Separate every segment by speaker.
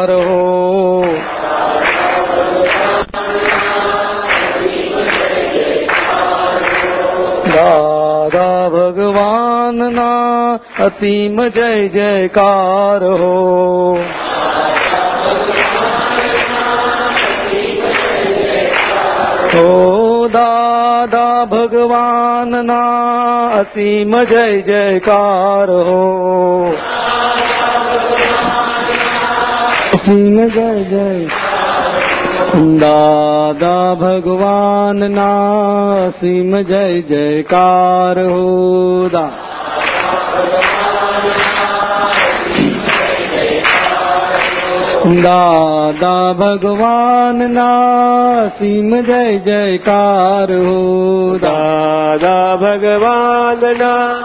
Speaker 1: જયકાર હો. દાદા ભગવાનના અસીમ જય જયકાર હો. હો દાદા ભગવાનના અસીમ જય જયકાર હો. કી જય જય. દાદા ભગવાન ના સિમ જય, જયકાર હો દા. દાદા ભગવાન ના સિમ જય, જયકાર હો
Speaker 2: દાદા ભગવાન ના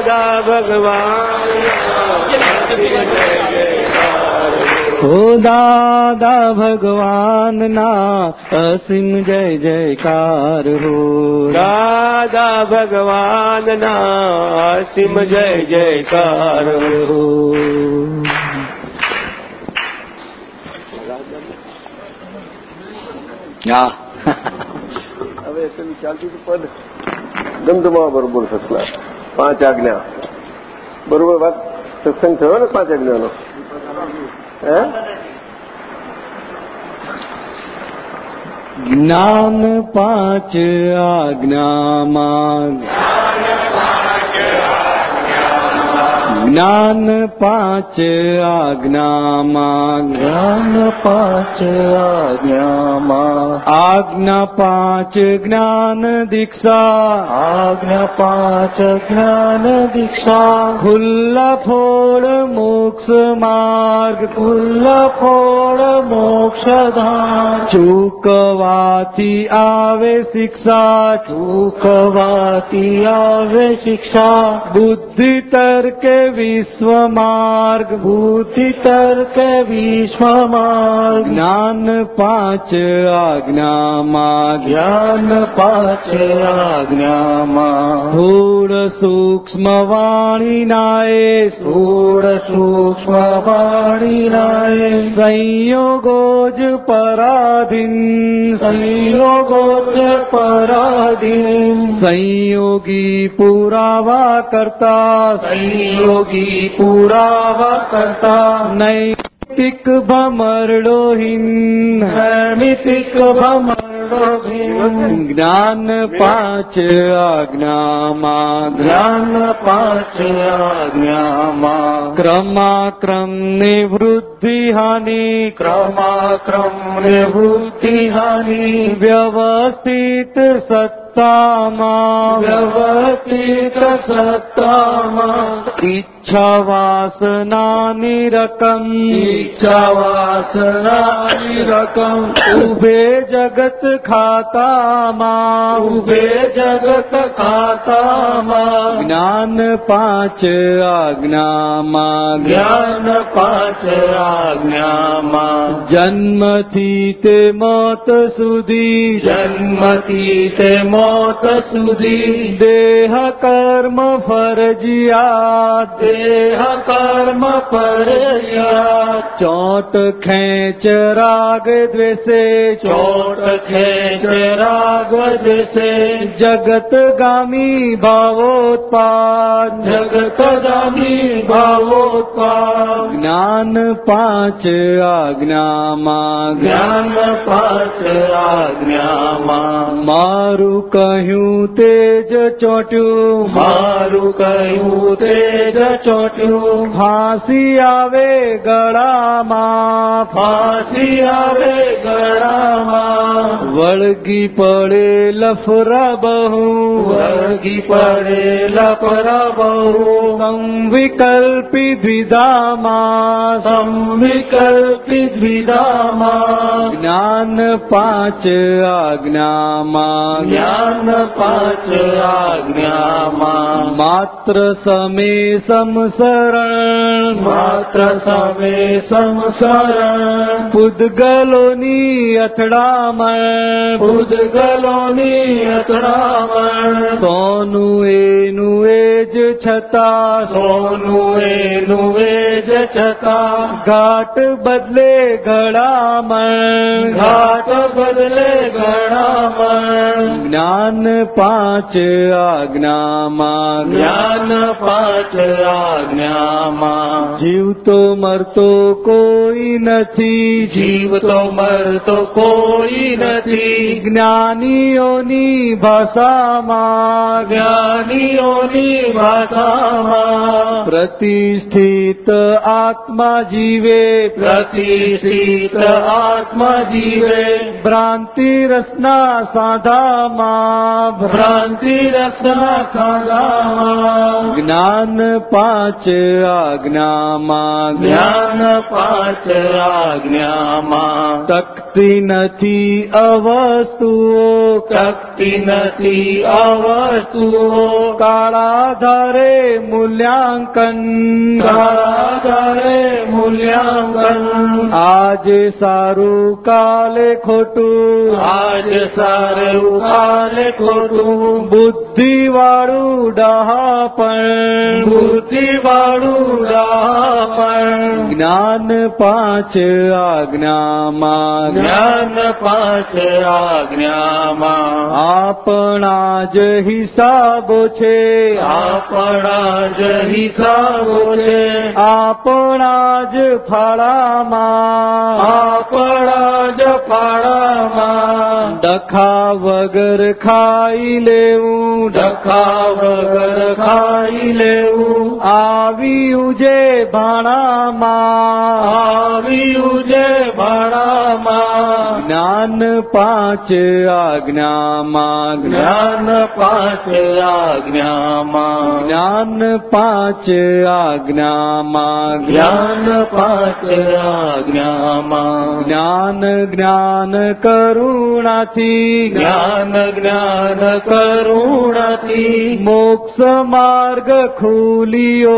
Speaker 2: ભગવાન
Speaker 1: હો દાદા ભગવાનના અસીમ જય જયકાર હો
Speaker 2: દાદા ભગવાનના અસીમ જય જયકાર હો
Speaker 1: હા
Speaker 2: હવે પેલું ચાલતી પદ ગમધમા બરોબર સસલા પાંચ આજ્ઞા. બરોબર વાત? સત્સંગ થયો ને પાંચ આજ્ઞાનો? હે?
Speaker 1: જ્ઞાન પાંચ આજ્ઞામાં જ્ઞાન પાંચ આજ્ઞામાં. જ્ઞાન પાંચ આજ્ઞામાં. આજ્ઞા પાંચ જ્ઞાન દીક્ષા. આજ્ઞા પાંચ જ્ઞાન દીક્ષા. ખુલ્લા ફોડ મોક્ષ માર્ગ. ખુલ્લા ફોડ મોક્ષ ધામ. ચૂકવાથી આવે શિક્ષા. ચૂકવાથી આવે શિક્ષા. બુદ્ધિ તર્કે વિશ્વ માર્ગ બુદ્ધિ તર્કે વિશ્વ માર્ગ જ્ઞાન પાંચ આજ્ઞામાં જ્ઞાન પાંચ આજ્ઞામાં સ્થૂળ સૂક્ષ્મ વાણી નાય સ્થૂળ સૂક્ષ્મ વાણી નાય સંયોગો જ પરાધીન સંયોગો જ પરાધીન સંયોગી પુરાવા કરતા સંયોગી की पुरावा करता नैतिक भमरडोहीन नैमितिक भमरडोहीन ज्ञान पाच आज्ञामा ज्ञान पाच आज्ञामा क्रमाक्रम निवृत्ति हानि क्रमाक्रम निवृत्ति हानि व्यवस्थित सत्य ઈચ્છા વાસનાની રકમ ઈચ્છા વાસનાની રકમ ઉભે જગત ખાતામાં ઉભે જગત ખાતામાં જ્ઞાન પાંચ આજ્ઞામાં જ્ઞાન પાંચ આજ્ઞામાં જન્મથી તે મોત સુધી જન્મથી તે મોત સુધી દેહ કર્મ ફરજિયાત દેહ કર્મ ફરજિયાત ચોટ ખેંચ રાગ દ્વેષે ચોટ ખેંચ રાગ દ્વેષે જગત ગામી ભાવોત્પાદ જગત ગામી ભાવોત્પાદ જ્ઞાન પાંચ આજ્ઞામાં જ્ઞાન પાંચ આજ્ઞામાં મારું કહ્યું તેજ ચોટ્યું. મારું કહ્યું તે જ ચોટ્યું. ફાંસી આવે ગળામાં. ફાંસી આવે ગળામાં. વળગી પડે લફરા બહુ વળગી પડે લફરા બહુ સંવિકલ્પી દ્વિધામાં. સંવિકલ્પી દ્વિધામાં. જ્ઞાન પાંચ આજ્ઞામાં. જ્ઞાન પાંચ આજ્ઞામાં માત્ર સમે સમસરણ માત્ર સમે સમસરણ પૂદગલોની અથડામણ. પૂદગલોની અથડામણ. સોનું એનું એ જ છતાં. સોનું એનું એ જ છતાં. ઘાટ બદલે ઘડામણ. ઘાટ બદલે ઘડામણ. જ્ઞાન પાંચ આજ્ઞામાં જ્ઞાન પાંચ આજ્ઞામાં જીવતો મરતો કોઈ નથી જીવતો મરતો કોઈ નથી જ્ઞાનીઓની ભાષામાં જ્ઞાનીઓની ભાષામાં પ્રતિષ્ઠિત આત્મા જીવે પ્રતિષ્ઠિત આત્મા જીવે ભ્રાંતિ રસના સાધામાં ભ્રાંતિ રસના સાધામાં જ્ઞાન પાંચ આજ્ઞામાં. જ્ઞાન પાંચ આજ્ઞામાં. તકતિ નથી અવસ્તુઓ. તકતિ નથી અવસ્તુઓ. કાળાધારે મૂલ્યાંકન. કાળા ધારે મૂલ્યાંકન. આજે સારું કાલે ખોટું. આજ સારું કાલે ખોટું બુદ્ધિ વાળું ડહાપણ બુદ્ધિ વાળું ડહાપણ જ્ઞાન પાંચ આજ્ઞામાં. જ્ઞાન પાંચ આજ્ઞામાં. આપણા જ હિસાબ છે. આપણા જ હિસાબો છે. આપણા જ ફાળામાં. આપણા જ ફાળામાં. ડખા વગર ખાઈ લેવું. ડખા વગર ખાઈ લેવું. આવ્યું જે ભાણામાં. આવ્યું જે ભાણામાં. જ્ઞાન પાંચ આજ્ઞામાં. જ્ઞાન પાંચ આજ્ઞામાં. જ્ઞાન પાંચ આજ્ઞામાં. જ્ઞાન પાંચ આજ્ઞામાં. જ્ઞાન જ્ઞાન કરુણાથી. જ્ઞાન જ્ઞાન ज्ञान करुण કરુણાથી મોક્ષ માર્ગ ખુલિયો.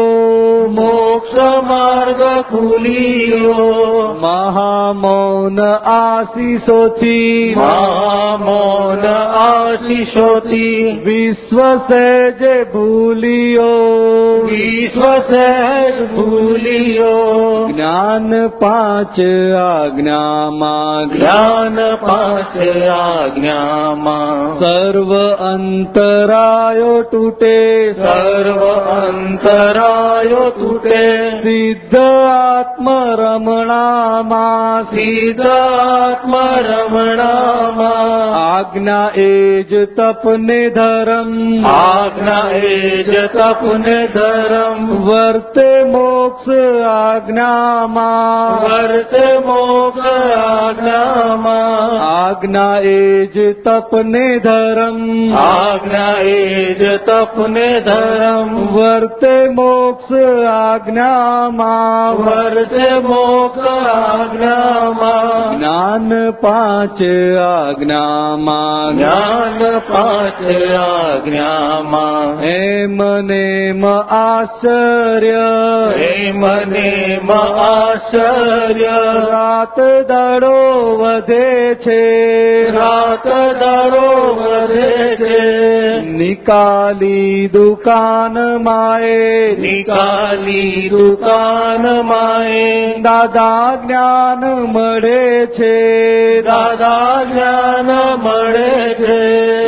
Speaker 1: મોક્ષ માર્ગ ખુલિયો. મહામૌન આશીષોથી મહામૌન આશીષોથી વિશ્વ સહેજ ભૂલિયો. વિશ્વ સહેજ ભૂલિયો. જ્ઞાન પાંચ આજ્ઞામાં. જ્ઞાન પાંચ આજ્ઞામાં. સર્વ અંતરા અંતરાયો તૂટે
Speaker 3: સર્વ અંતરાયો તૂટે.
Speaker 1: સિદ્ધ આત્મ રમણામાં
Speaker 3: સિદ્ધ આત્મ રમણામાં
Speaker 1: આજ્ઞા એ જ તપને ધરમ.
Speaker 3: આજ્ઞા એ જ તપને ધરમ.
Speaker 1: વર્તે મોક્ષ આજ્ઞામાં.
Speaker 3: વર્તે મોક્ષ આજ્ઞામાં.
Speaker 1: આજ્ઞા એ જ તપને ધરમ.
Speaker 3: આજ્ઞા એ જ તપને ધરમ.
Speaker 1: વર્તે મોક્ષ આજ્ઞામાં.
Speaker 3: વર્તે મોક્ષ આજ્ઞામાં.
Speaker 1: જ્ઞાન પાંચ આજ્ઞામાં.
Speaker 3: જ્ઞાન પાંચ આજ્ઞામાં.
Speaker 1: એમ નેમ આશ્ચર્ય.
Speaker 3: હે મને આશ્ચર્ય.
Speaker 1: રાત દાડો વધે છે.
Speaker 3: રાત દાડો વધે છે.
Speaker 1: નિકાલી દુકાન માએ
Speaker 3: નિકાલી દુકાન માએ
Speaker 1: દાદા જ્ઞાન મળે છે
Speaker 3: દાદા જ્ઞાન મળે છે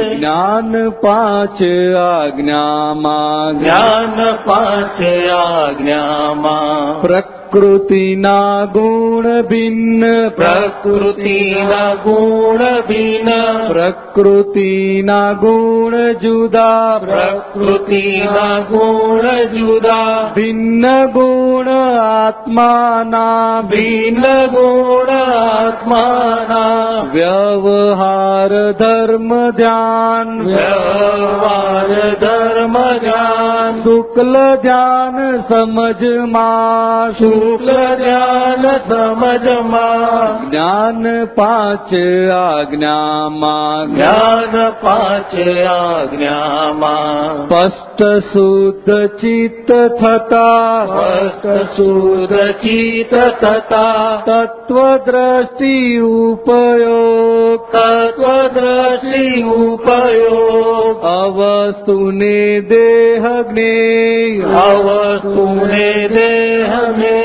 Speaker 1: જ્ઞાન પાંચ આજ્ઞામાં
Speaker 3: જ્ઞાન પાંચ આજ્ઞામાં
Speaker 1: પ્રકૃતિના ગુણ ભિન્ન
Speaker 3: પ્રકૃતિના ગુણ ભિન્ન
Speaker 1: પ્રકૃતિના ગુણ જુદા
Speaker 3: પ્રકૃતિના ગુણ જુદા
Speaker 1: ભિન્ન ગુણ આત્માના
Speaker 3: ભિન્ન ગુણ આત્માના
Speaker 1: વ્યવહાર ધર્મ ધ્યાન
Speaker 3: વ્યવહાર ધર્મ ધ્યાન
Speaker 1: શુક્લ ધ્યાન સમજમાં
Speaker 3: શુક્લ ધ્યાન સમજમાં
Speaker 1: જ્ઞાન પાંચ આજ્ઞામાં.
Speaker 3: જ્ઞાન પાંચ આજ્ઞામાં.
Speaker 1: સ્પષ્ટ શુદ્ધ ચિત્ત થતા.
Speaker 3: સ્પષ્ટ શુદ્ધ ચિત્ત થતા.
Speaker 1: તત્વદ્રષ્ટિ ઉપયોગ.
Speaker 3: તત્વદ્રષ્ટિ ઉપયોગ.
Speaker 1: અવસ્તુને દેહ જ્ઞેય.
Speaker 3: અવસ્તુને દેહને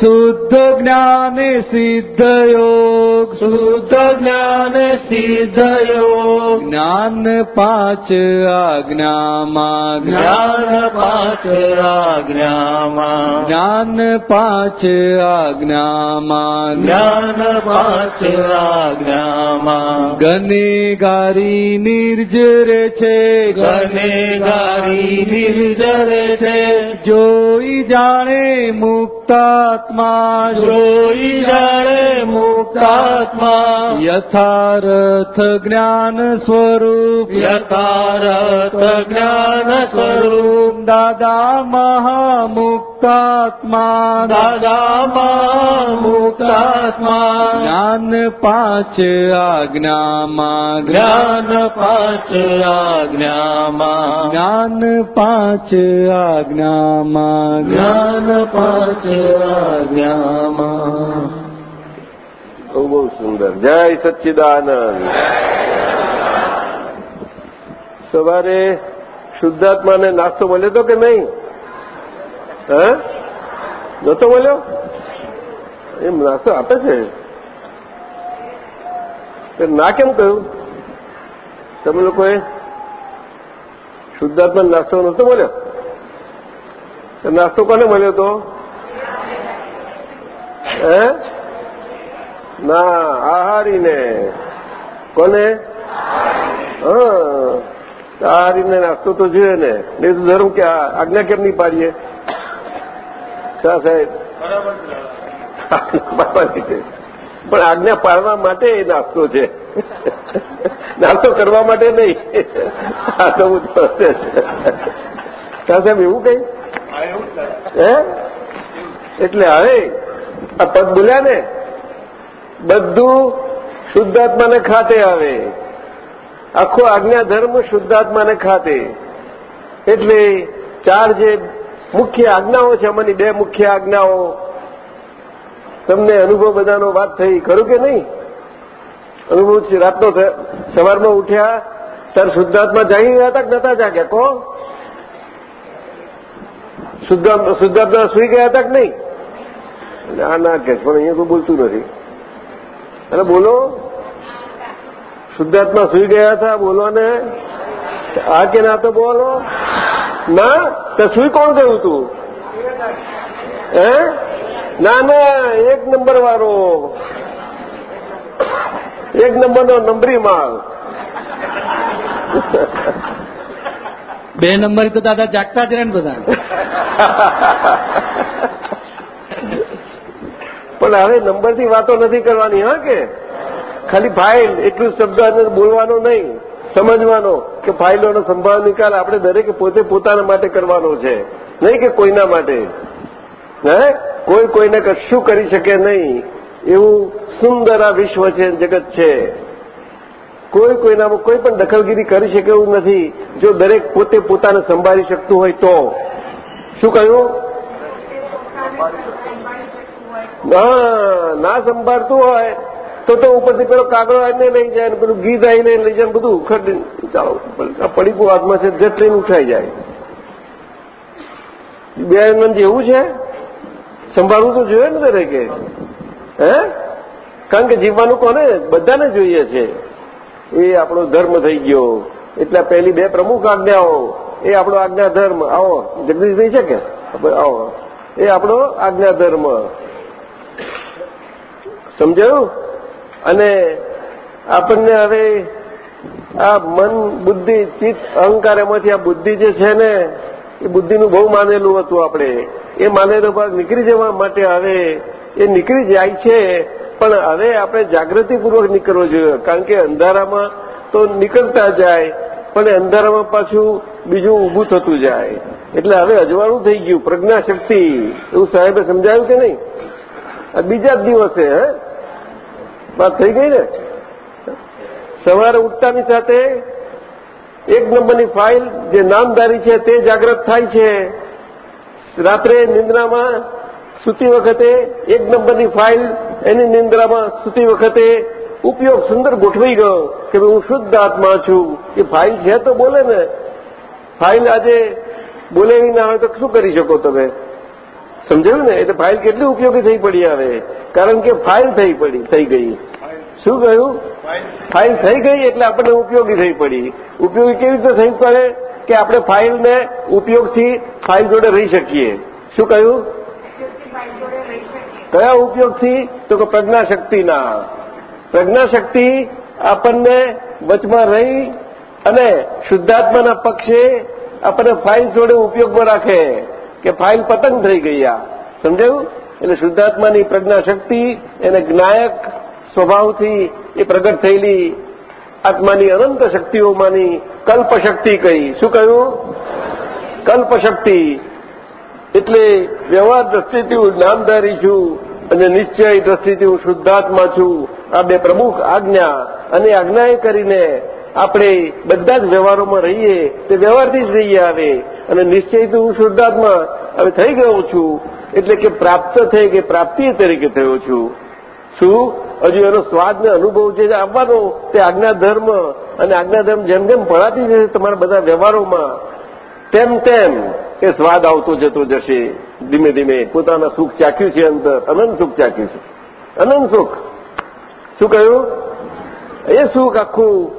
Speaker 1: શુદ્ધ જ્ઞાન સિદ્ધ યોગ
Speaker 3: શુદ્ધ જ્ઞાન સિદ્ધ યોગ
Speaker 1: જ્ઞાન પાંચ આજ્ઞામાં
Speaker 3: જ્ઞાન પાંચ આજ્ઞામાં
Speaker 1: જ્ઞાન પાંચ આજ્ઞામાં
Speaker 3: જ્ઞાન પાંચ આજ્ઞામાં
Speaker 1: ગનેગારી નિર્જરે છે
Speaker 3: ગનેગારી નિર્જરે છે
Speaker 1: જોઈ જાણે મુક્તાત્મા
Speaker 3: જોઈ જાણે મુક્તાત્મા.
Speaker 1: યથારથ જ્ઞાન સ્વરૂપ.
Speaker 3: યથારથ જ્ઞાન સ્વરૂપ.
Speaker 1: દાદા મહામુક્તાત્મા.
Speaker 3: દાદામાં મુક્તાત્મા
Speaker 1: જ્ઞાન પાંચ આજ્ઞામાં.
Speaker 3: જ્ઞાન પાંચ આજ્ઞામાં.
Speaker 1: જ્ઞાન પાંચ આજ્ઞામાં.
Speaker 3: જ્ઞાન પાંચ આજ્ઞામાં
Speaker 4: બહુ બહુ સુંદર. જય સચ્ચિદાનંદ. સવારે શુદ્ધાત્માને નાસ્તો મળ્યો તો કે નહીં? હે? નતો મળ્યો? એમ નાસ્તો આપે છે? ના કેમ કહ્યું? તમે લોકોએ શુદ્ધાત્મા નાસ્તો નતો મળ્યો? નાસ્તો કોને મળ્યો તો? હે? ના આહારીને. કોને? હા આહારીને નાસ્તો તો જોઈએ ને. એ તો ધર્મ કે આ આજ્ઞા કેમ નહીં પાડીએ? શા સાહેબ? પણ આજ્ઞા પાડવા માટે એ નાસ્તો છે. નાસ્તો કરવા માટે નહીં. આ તો હું છે શા સાહેબ એવું કઈ? હે? એટલે હવે આ પદ બોલ્યા ને બધું શુદ્ધાત્માને ખાતે આવે. આખો આજ્ઞા ધર્મ શુદ્ધાત્માને ખાતે. એટલે ચાર જે મુખ્ય આજ્ઞાઓ છે, આમાંની બે મુખ્ય આજ્ઞાઓ. તમને અનુભવ બધાનો વાત થઈ. ખરું કે નહીં? અનુભવ રાતનો સવારમાં ઉઠ્યા ત્યારે શુદ્ધાત્મા જાગી ગયા હતા કે નતા જાગ્યા? કહો. શુદ્ધાત્મા સુઈ ગયા હતા કે નહીં? આ ના કે પણ અહીંયા કોઈ બોલતું નથી. અરે બોલો. શુદ્ધાત્મા સુઈ ગયા હતા બોલો ને. આ કે ના તો બોલો. ના તો સુઈ કોણ ગયું તું? હે? ના ના એક નંબર વાળો. એક નંબરનો નંબરી માલ.
Speaker 1: બે નંબર તો દાદા જાગતા જ રહે ને બધા
Speaker 4: પણ હવે નંબરથી વાતો નથી કરવાની, હા કે? ખાલી ફાઇલ એટલું શબ્દ અંદર બોલવાનો નહીં, સમજવાનો કે ફાઇલોનો સંભાળ નિકાલ આપણે દરેકે પોતે પોતાના માટે કરવાનો છે. નહીં કે કોઈના માટે. હે? કોઈ કોઈને કશું કરી શકે નહીં. એવું સુંદર આ વિશ્વ છે, જગત છે. કોઈ કોઈનામાં કોઈ પણ દખલગીરી કરી શકે એવું નથી. જો દરેક પોતે પોતાને સંભાળી શકતું હોય તો. શું કહ્યું? ના સંભાળતું હોય તો તો ઉપરથી પેલો કાગડો આવીને લઈ જાય ને પેલું ગીત આવીને લઈ જાય બધું ઉખડ. ચાલો પડીકું હાથમાં છે જટ લઈને ઉઠાઈ જાય. બે નંદ એવું છે? સંભાળવું તો જોઈએ ને દરેકે. હે? કારણ કે જીવવાનું કોને? બધાને જોઈએ છે. એ આપણો ધર્મ થઈ ગયો. એટલે પહેલી બે પ્રમુખ આજ્ઞાઓ. એ આપણો આજ્ઞા ધર્મ આવો, જગદીશભાઈ છે કે? આવો. એ આપણો આજ્ઞા ધર્મ સમજાયું? અને આપણને હવે આ મન, બુદ્ધિ, ચિત્ત, અહંકાર એમાંથી આ બુદ્ધિ જે છે ને, એ બુદ્ધિનું બહુ માનેલું હતું આપણે. એ માનેલો ભાગ નીકળી જવા માટે હવે એ નીકળી જાય છે. પણ હવે આપણે જાગૃતિપૂર્વક નીકળવો જોઈએ. કારણ કે અંધારામાં તો નીકળતા જાય, પણ અંધારામાં પાછું બીજું ઊભું થતું જાય. એટલે હવે અજવાળું થઈ ગયું. પ્રજ્ઞાશક્તિ. એવું સાહેબે સમજાયું કે નહીં? બીજા જ દિવસે, હે? વાત થઈ ગઈ ને? સવારે ઉઠતાની સાથે એક નંબરની ફાઇલ જે નામદારી છે તે જાગ્રત થાય છે. રાત્રે નિંદ્રામાં સૂતી વખતે એક નંબરની ફાઇલ એની નિંદ્રામાં સૂતી વખતે ઉપયોગ સુંદર ગોઠવી ગયો કે હું શુદ્ધ આત્મા છું. એ ફાઇલ છે તો બોલે ને? ફાઇલ આજે બોલેવી ના હોય તો શું કરી શકો તમે? સમજાયું ને? એટલે ફાઇલ કેટલી ઉપયોગી થઈ પડી આવે? કારણ કે ફાઇલ થઈ પડી, થઈ ગઈ. શું કહ્યું? ફાઇલ થઈ ગઈ એટલે આપણને ઉપયોગી થઈ પડી. ઉપયોગી કેવી રીતે થઈ પડે? કે આપણે ફાઇલને ઉપયોગથી ફાઇલ જોડે રહી શકીએ. શું કહ્યું? કયા ઉપયોગથી? તો કે પ્રજ્ઞાશક્તિના. પ્રજ્ઞાશક્તિ આપણને વચમાં રહી અને શુદ્ધાત્માના પક્ષે આપણને ફાઇલ જોડે ઉપયોગમાં રાખે. કે ફાઇલ પતંગ થઈ ગઈ આ. સમજાયું? એટલે શુદ્ધાત્માની પ્રજ્ઞાશક્તિ, એને જ્ઞાયક સ્વભાવથી એ પ્રગટ થયેલી આત્માની અનંત શક્તિઓમાંની કલ્પશક્તિ કહી શું કહ્યું? કલ્પશક્તિ. એટલે વ્યવહાર દ્રષ્ટિથી હું નામધારી છું અને નિશ્ચય દ્રષ્ટિથી હું શુદ્ધાત્મા છું. આ બે પ્રમુખ આજ્ઞા. અને આજ્ઞાએ કરીને આપણે બધા જ વ્યવહારોમાં રહીએ તે વ્યવહારથી જ રહીએ આવે. અને નિશ્ચયથી હું શુદ્ધાત્મા, હવે થઈ ગયો છું. એટલે કે પ્રાપ્ત થઈ કે પ્રાપ્તિ તરીકે થયો છું. શું? હજુ એનો સ્વાદ ને અનુભવ જે આપવાનો તે આજ્ઞા ધર્મ અને આજ્ઞા ધર્મ જેમ જેમ ભણાતી જશે તમારા બધા વ્યવહારોમાં, તેમ તેમ એ સ્વાદ આવતો જતો જશે. ધીમે ધીમે પોતાના સુખ ચાખ્યું છે અંતર, અનંત સુખ ચાખ્યું છે. અનંત સુખ. શું કહ્યું? એ સુખ આખું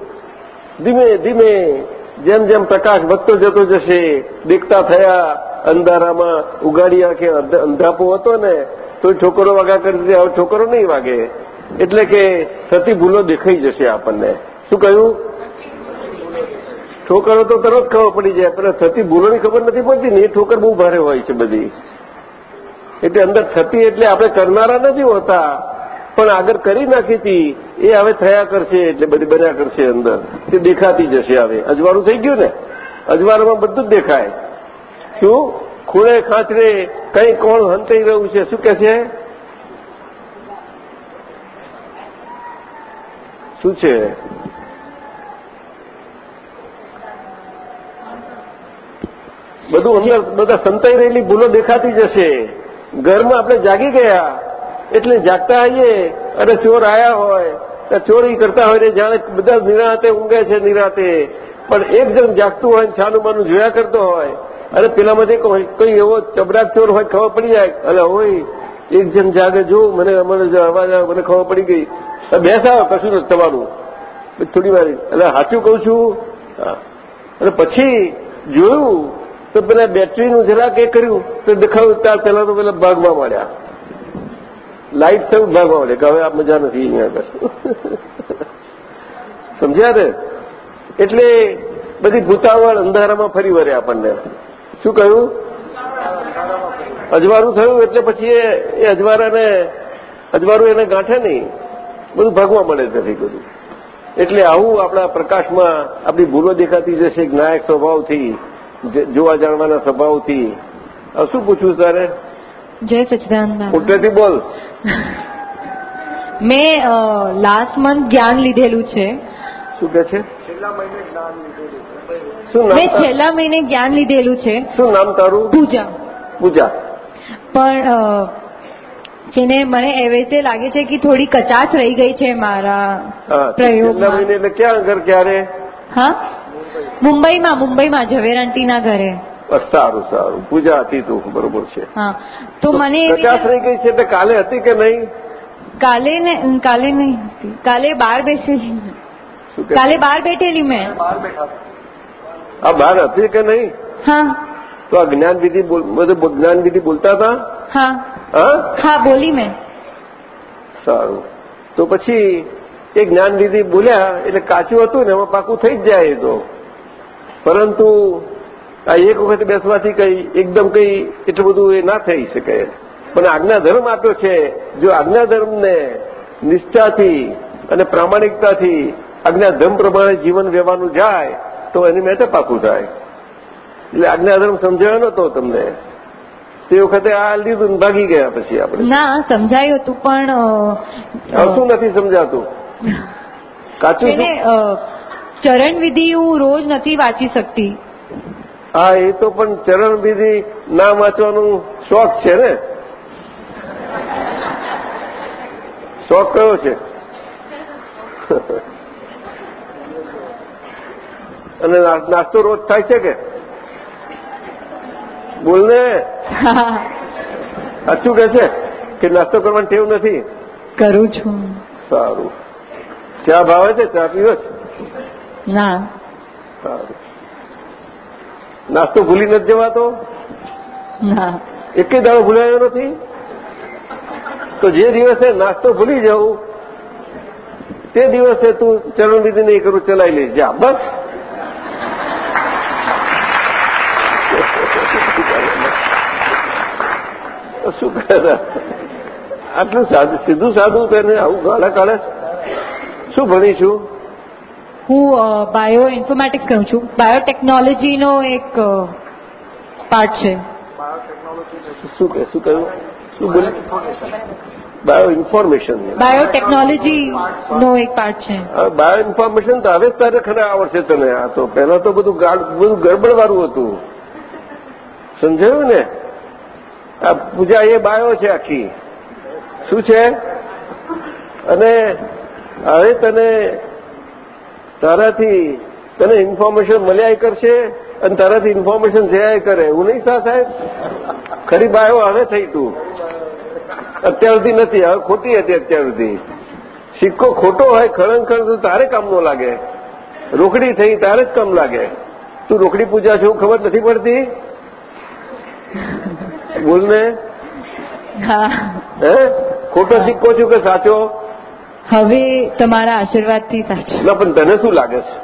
Speaker 4: ધીમે ધીમે જેમ જેમ પ્રકાશ વધતો જતો જશે, દેખતા થયા, અંધારામાં ઉગાડી આંખે અંધાપો હતો ને, તો ઠોકરો વાગા કરી દે હવે ઠોકરો નહીં વાગે. એટલે કે થતી ભૂલો દેખાઈ જશે આપણને. શું કહ્યું? ઠોકરો તો તરત ખબર પડી જાય, પણ થતી ભૂલોની ખબર નથી પડતી ને, એ ઠોકર બહુ ભારે હોય છે બધી. એટલે અંદર થતી એટલે આપણે કરનારા નથી હોતા. પણ આગળ કરી નાખી હતી, એ હવે થયા કરશે એટલે બધી બન્યા કરશે અંદર. તે દેખાતી જશે હવે. અજવાળું થઈ ગયું ને? અજવાળામાં બધું જ દેખાય. શું? ખૂણે ખાંચરે કઈ કોણ હંતાઈ રહ્યું છે? શું કે છે? શું છે? બધું અંદર, બધા સંતાઈ રહેલી ભૂલો દેખાતી જશે. ઘરમાં આપણે જાગી ગયા. એટલે જાગતા આવીએ અને ચોર આવ્યા હોય ચોરી કરતા હોય ને જાણે બધા નિરાતે ઊંઘે છે નિરાતે. પણ એક જણ જાગતું હોય છાનું માનું જોયા કરતો હોય અને પેલામાંથી કોઈ એવો ચબરાક ચોર હોય ખબર પડી જાય? અરે હોય એક જણ જાગે, જો, મને અમારે અવાજ આવે મને ખબર પડી ગઈ. બેસાવો કશું નથી તમારું થોડી વાર એટલે સાચું કહું છું. અને પછી જોયું, તો પેલા બેટરીનું જરાક એ કર્યું, તો દેખાયું ત્યાં પહેલા તો પેલા ભાગમાં મળ્યા. લાઈટ થયું ભાગવા મળે કે હવે આ મજા નથી અહીંયા સમજ્યા ને? એટલે બધી ભૂતાવળ અંધારામાં ફરી વળે આપણને. શું કહ્યું? અજવાળું થયું એટલે પછી એ અજવારાને અજવાળું એને ગાંઠે નહીં. બધું ભાગવા મળે નથી બધું. એટલે આવું આપણા પ્રકાશમાં આપણી ભૂલો દેખાતી જશે જ્ઞાયક સ્વભાવથી જોવા જાણવાના સ્વભાવથી. શું પૂછવું તારે?
Speaker 5: જય સચિદાનંદ
Speaker 4: મોટેથી બોલ.
Speaker 5: મેં લાસ્ટ મંથ જ્ઞાન લીધેલું છે.
Speaker 4: શું કે છે? શું
Speaker 5: મેં છેલ્લા મહિને જ્ઞાન લીધેલું છે.
Speaker 4: શું નામ તારું?
Speaker 5: પૂજા.
Speaker 4: પૂજા.
Speaker 5: પણ જેને મને એવી રીતે લાગે છે કે થોડી કચાશ રહી ગઈ છે મારા
Speaker 4: પ્રયોગ મહિને એટલે ક્યાં ઘર ક્યારે?
Speaker 5: હા? મુંબઈમાં મુંબઈમાં ઝવેર આંટીના ઘરે.
Speaker 4: સારું સારું. પૂજા હતી તું બરોબર છે.
Speaker 5: તો મને
Speaker 4: પચાસ રહી ગઈ છે કાલે હતી કે નહીં?
Speaker 5: કાલે ને કાલે નહીં હતી. કાલે બાર બેસેલી કાલે બાર બેઠેલી મેં.
Speaker 4: આ બાર હતી કે નહીં?
Speaker 5: હા.
Speaker 4: તો આ જ્ઞાન વિધિ બધું જ્ઞાન વિધિ બોલતા હતા?
Speaker 5: હા.
Speaker 4: હા?
Speaker 5: હા બોલી મેં.
Speaker 4: સારું. તો પછી એ જ્ઞાન વિધિ બોલ્યા એટલે કાચું હતું ને એમાં પાકું થઈ જ જાય તો. પરંતુ આ એક વખત બેસવાથી કઈ એકદમ કઈ એટલું બધું એ ના થઈ શકે. પણ આજ્ઞાધર્મ આપ્યો છે જો આજ્ઞાધર્મને નિષ્ઠાથી અને પ્રામાણિકતાથી આજ્ઞાધર્મ પ્રમાણે જીવન વ્યવહારનું જાય તો એની મેટે પાકું થાય. એટલે આજ્ઞાધર્મ સમજાયો નતો તમને. તે વખતે આ લીધું ભાગી ગયા પછી આપણે.
Speaker 5: ના સમજાયું હતું પણ
Speaker 4: શું નથી સમજાતું. કાચું
Speaker 5: ચરણવિધિ ચરણ વિધિ હું રોજ નથી વાંચી શકતી.
Speaker 4: હા એ તો પણ ચરણ વિધિ ના વાંચવાનું શોખ છે ને? શોખ કયો છે? અને નાસ્તો રોજ થાય છે કે? બોલને સાચું કે છે? કે નાસ્તો કરવાની ટેવ નથી?
Speaker 5: કરું છું.
Speaker 4: સારું. ચા ભાવે છે? ચા પીવો છે?
Speaker 5: ના.
Speaker 4: સારું. નાસ્તો ભૂલી નથી જવાતો? એક દાડો ભૂલાયો નથી? તો જે દિવસે નાસ્તો ભૂલી જવું તે દિવસે તું ચરણ વિધિ નહીં કરું ચલાવી લઈશ. જા બસ. શું કરે? આટલું સીધું સાદું તેને આવું ગાળા કાઢે શું ભણીશું
Speaker 5: હું બાયો ઇન્ફોર્મેટિક્સ કહું છું. બાયોટેકનોલોજીનો એક પાર્ટ છે.
Speaker 4: શું શું કહ્યું? શું બોલે? બાયો ઇન્ફોર્મેશન
Speaker 5: બાયોટેકનોલોજી નો એક પાર્ટ છે.
Speaker 4: બાયો ઇન્ફોર્મેશન તો હવે જ તારે ખરે આવડશે તને. આ તો પહેલા તો બધું બધું ગડબડવાળું હતું. સમજાયું ને? આ પૂજા એ બાયો છે આખી. શું છે? અને હવે તને તારાથી તને ઇન્ફોર્મેશન મળ્યા કરશે અને તારાથી ઇન્ફોર્મેશન થયા કરે. એવું નહીં સા સાહેબ? ખરી બાયો હવે થઈ તું. અત્યાર સુધી નથી હવે ખોટી હતી અત્યાર સુધી. સિક્કો ખોટો હોય ખળંખળ તો તારે કામ ન લાગે. રોકડી થઈ તારે જ કામ લાગે. તું રોકડી પૂજા છું ખબર નથી પડતી? બોલને
Speaker 5: ને.
Speaker 4: હે? ખોટો સિક્કો છું કે સાચો?
Speaker 5: હવે તમારા આશીર્વાદથી સાચું.
Speaker 4: ના પણ તને શું લાગે છે?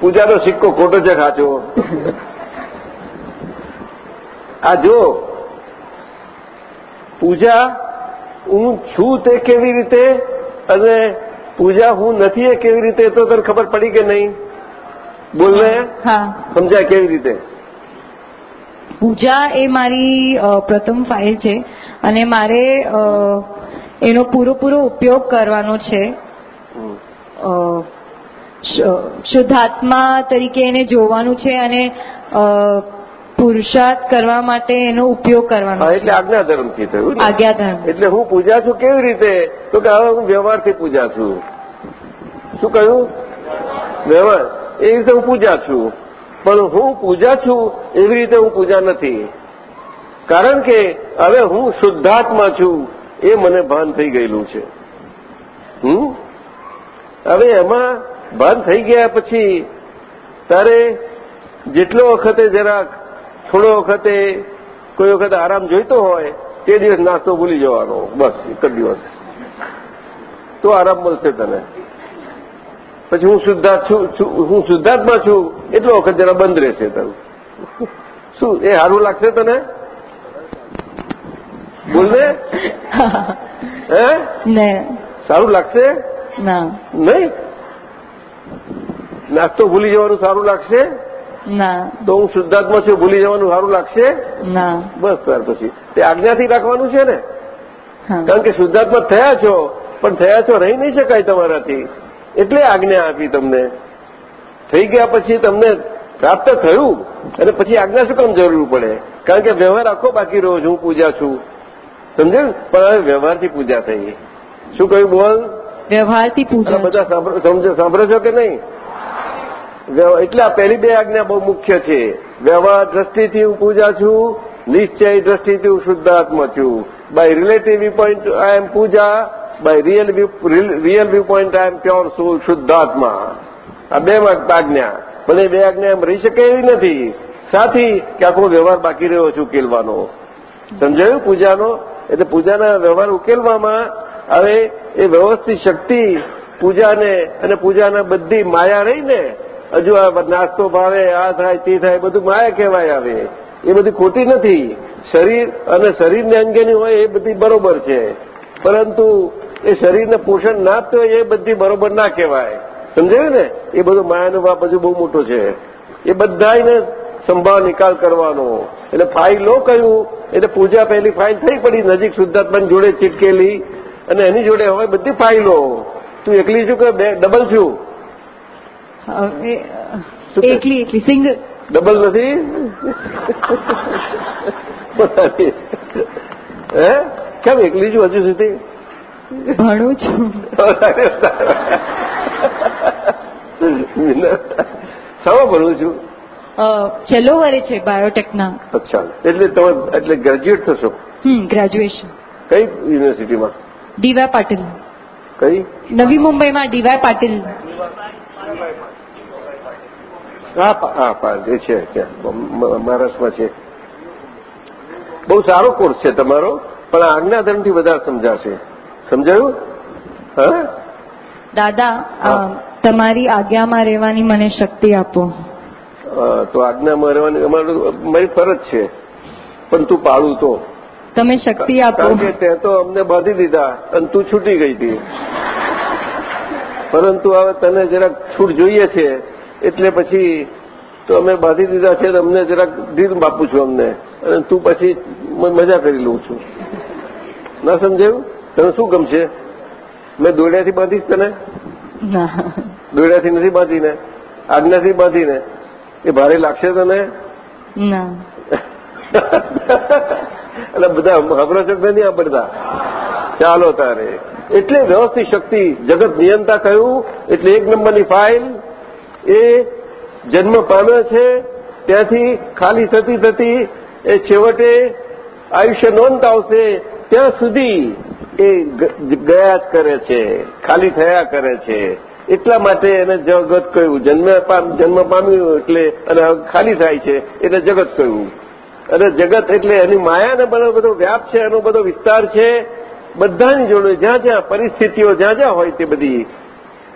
Speaker 4: પૂજાનો સિક્કો ખોટો છે સાચો આ જો પૂજા હું છું તે કેવી રીતે? અને પૂજા હું નથી એ કેવી રીતે? તો તને ખબર પડી કે નહીં? બોલને
Speaker 5: હા.
Speaker 4: સમજાય કેવી રીતે?
Speaker 5: પૂજા એ મારી પ્રથમ ફાઇલ છે અને મારે એનો પૂરો પૂરો ઉપયોગ કરવાનો છે. શુદ્ધાત્મા તરીકે એને જોવાનું છે અને પુરુષાર્થ કરવા માટે એનો ઉપયોગ કરવાનો
Speaker 4: એટલે આજ્ઞાધર્મથી થયું
Speaker 5: આજ્ઞાધર્મ.
Speaker 4: એટલે હું પૂજા છું કેવી રીતે? તો કે હવે હું વ્યવહારથી પૂજા છું. શું કહ્યું? વ્યવહાર. એ રીતે હું પૂજા છું. પણ હું પૂજા છું એવી રીતે હું પૂજા નથી. કારણ કે હવે હું શુદ્ધાત્મા છું, એ મને ભાન થઈ ગયેલું છે. હમ? હવે એમાં ભાન થઈ ગયા પછી તારે જેટલો વખતે જરાક, થોડો વખતે, કોઈ વખત આરામ જોઈતો હોય, તે દિવસ નાસ્તો ભૂલી જવાનો. બસ, એક દિવસ. તો આરામ મળશે તને. પછી હું શુદ્ધાર્થ છું હું શુદ્ધાર્થમાં છું એટલો વખત જરા બંધ રહેશે તને શું એ સારું લાગશે તને? બોલ ને. હે સારું લાગશે? નહીં? નાસ્તો ભૂલી જવાનું સારું લાગશે?
Speaker 5: ના.
Speaker 4: તો હું શુદ્ધાત્મા છું ભૂલી જવાનું સારું લાગશે?
Speaker 5: ના.
Speaker 4: બસ ત્યાર પછી. તે આજ્ઞાથી રાખવાનું છે ને? કારણ કે શુદ્ધાત્મા થયા છો પણ થયા છો રહી નહીં શકાય તમારાથી. એટલે આજ્ઞા આપી તમને. થઈ ગયા પછી તમને પ્રાપ્ત થયું અને પછી આજ્ઞા શું કામ જરૂર પડે? કારણ કે વ્યવહાર આખો બાકી રહ્યો છું હું પૂજા છું. સમજે પણ હવે વ્યવહારથી પૂજા થઈ. શું કહ્યું બોલ?
Speaker 5: વ્યવહારથી પૂજા
Speaker 4: બધા સાંભળો સમજો સાંભળો છો કે નહીં? એટલે આ પહેલી બે આજ્ઞા બહુ મુખ્ય છે. વ્યવહાર દ્રષ્ટિથી હું પૂજા છું નિશ્ચય દ્રષ્ટિથી હું શુદ્ધાત્મા છું. By relative point I am Puja by real real viewpoint I am pure soul શુદ્ધાત્મા આ બે આજ્ઞા. એ બે આજ્ઞા એમ રહી શકે એવી નથી. સાથી કે આખો વ્યવહાર બાકી રહ્યો છે ઉકેલવાનો. સમજાયું? પૂજાનો? એટલે પૂજાના વ્યવહાર ઉકેલવામાં હવે એ વ્યવસ્થિત શક્તિ પૂજાને અને પૂજાના બધી માયા રહીને હજુ આ નાસ્તો ભાવે, આ થાય, તે થાય, બધું માયા કહેવાય આવે. એ બધી ખોટી નથી. શરીર અને શરીરને અંગેની હોય એ બધી બરોબર છે. પરંતુ એ શરીરને પોષણ ના આપતું હોય એ બધી બરોબર ના કહેવાય. સમજાયું ને? એ બધું માયાનો બાપ હજુ બહુ મોટો છે. એ બધાને સંભાળ નિકાલ કરવાનો. એટલે ફાઇલ લો કહ્યું એટલે પૂજા પહેલી ફાઇલ થઈ પડી નજીક શુદ્ધાત્માની જોડે ચીટકેલી અને એની જોડે હવે બધી ફાઇલો. તું એકલી છું કે બે ડબલ છું
Speaker 5: એકલી એકલી સિંગલ.
Speaker 4: ડબલ નથી? હે? કેમ એકલી છું હજુ સુધી?
Speaker 5: ભણું છું.
Speaker 4: શામાં ભણું છું?
Speaker 5: છેલ્લો વરે છે બાયોટેકના.
Speaker 4: અચ્છા એટલે તમે એટલે ગ્રેજ્યુએટ થશો?
Speaker 5: હમ ગ્રેજ્યુએશન
Speaker 4: કઈ યુનિવર્સિટીમાં
Speaker 5: ડીવાય પાટીલ.
Speaker 4: કઈ?
Speaker 5: નવી મુંબઈમાં ડીવાય પાટીલ.
Speaker 4: હા પા- હા પા- છે મહારાષ્ટ્રમાં છે. બહુ સારો કોર્સ છે તમારો? પણ આ આજ્ઞાધર્મથી વધારે સમજાશે. સમજાયું? હા?
Speaker 5: દાદા તમારી આજ્ઞામાં રહેવાની મને શક્તિ આપો.
Speaker 4: તો આજ્ઞામાં રહેવાની અમારું મારી ફરજ છે. પણ તું પાળું તો.
Speaker 5: તમે શક્તિ આપો.
Speaker 4: કે તે તો અમને બાંધી દીધા અને તું છૂટી ગઈ હતી. પરંતુ હવે તને જરાક છૂટ જોઈએ છે એટલે પછી તો અમે બાંધી દીધા છે અમને જરાક ધીર આપું છું અમને. અને તું પછી મજા કરી લઉં છું. ના સમજાયું તને શું ગમશે? મેં દોડ્યાથી બાંધીશ તને? દોડ્યાથી નથી બાંધીને? આજ્ઞાથી બાંધીને? એ ભારે લાગશે તને? એટલે બધા હમણાં શબ્દ નહીં આપડતા ચાલો તારે. એટલે વ્યવસ્થિત શક્તિ જગત નિયંતા કહ્યું એટલે એક નંબરની ફાઇલ એ જન્મ પામ્યો છે ત્યાંથી ખાલી થતી થતી એ છેવટે આયુષ્ય નોંધ આવશે ત્યાં સુધી એ ગયા જ કરે છે, ખાલી થયા કરે છે. એટલા માટે એને જગત કહ્યું. જન્મ જન્મ પામ્યું એટલે અને ખાલી થાય છે એટલે જગત કહ્યું. અને જગત એટલે એની માયાને બધો બધો વ્યાપ છે, એનો બધો વિસ્તાર છે. બધાની જોડે જ્યાં જ્યાં પરિસ્થિતિઓ જ્યાં જ્યાં હોય તે બધી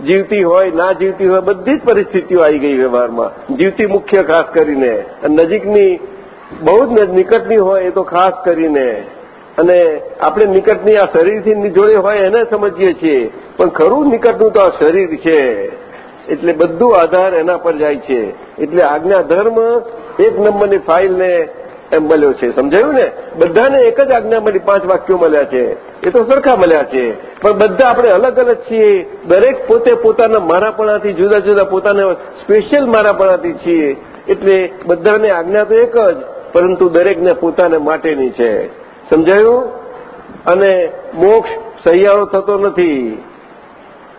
Speaker 4: જીવતી હોય, ના જીવતી હોય, બધી જ પરિસ્થિતિઓ આવી ગઈ વ્યવહારમાં. જીવતી મુખ્ય ખાસ કરીને. નજીકની, બહુ જ નિકટની હોય એ તો ખાસ કરીને. અને આપણે નિકટની આ શરીરથી જોડે હોય એને સમજીએ છીએ. પણ ખરું નિકટનું તો આ શરીર છે. એટલે બધું આધાર એના પર જાય છે. એટલે આજ્ઞા ધર્મ એક નંબરની ફાઇલને એમ મળ્યો છે. સમજાયું ને? બધાને એક જ આજ્ઞા મળી, પાંચ વાક્યો મળ્યા છે. એ તો સરખા મળ્યા છે. પણ બધા આપણે અલગ અલગ છીએ. દરેક પોતે પોતાના મારાપણાથી, જુદા જુદા પોતાના સ્પેશિયલ મારાપણાથી છીએ. એટલે બધાને આજ્ઞા તો એક જ, પરંતુ દરેકને પોતાને માટેની છે. સમજાયું? અને મોક્ષ સહિયારો થતો નથી.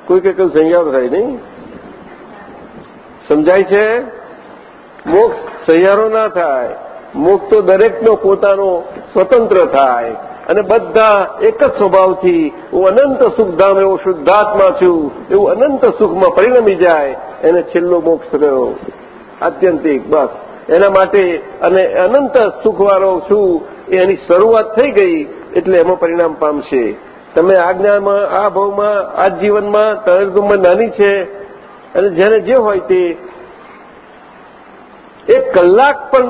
Speaker 4: કોઈ કે કયું સહિયારો થાય નહીં. સમજાય છે? મોક્ષ સહિયારો ના થાય. મોક્ષ તો દરેકનો પોતાનો સ્વતંત્ર થાય. અને બધા એક જ સ્વભાવથી હું અનંત સુખધામ એવો શુદ્ધાત્મા છું. એવું અનંત સુખમાં પરિણમી જાય. એને છેલ્લો મોક્ષ રહ્યો. આત્યંતિક, બસ. એના માટે અને અનંત સુખવાળો છું. એની શરૂઆત થઈ ગઈ એટલે એમાં પરિણામ પામશે. તમે આ જ્ઞાનમાં આ ભાવમાં, આ જીવનમાં તરજુમમાં નાની છે અને જેને જે હોય તે એક કલાક પણ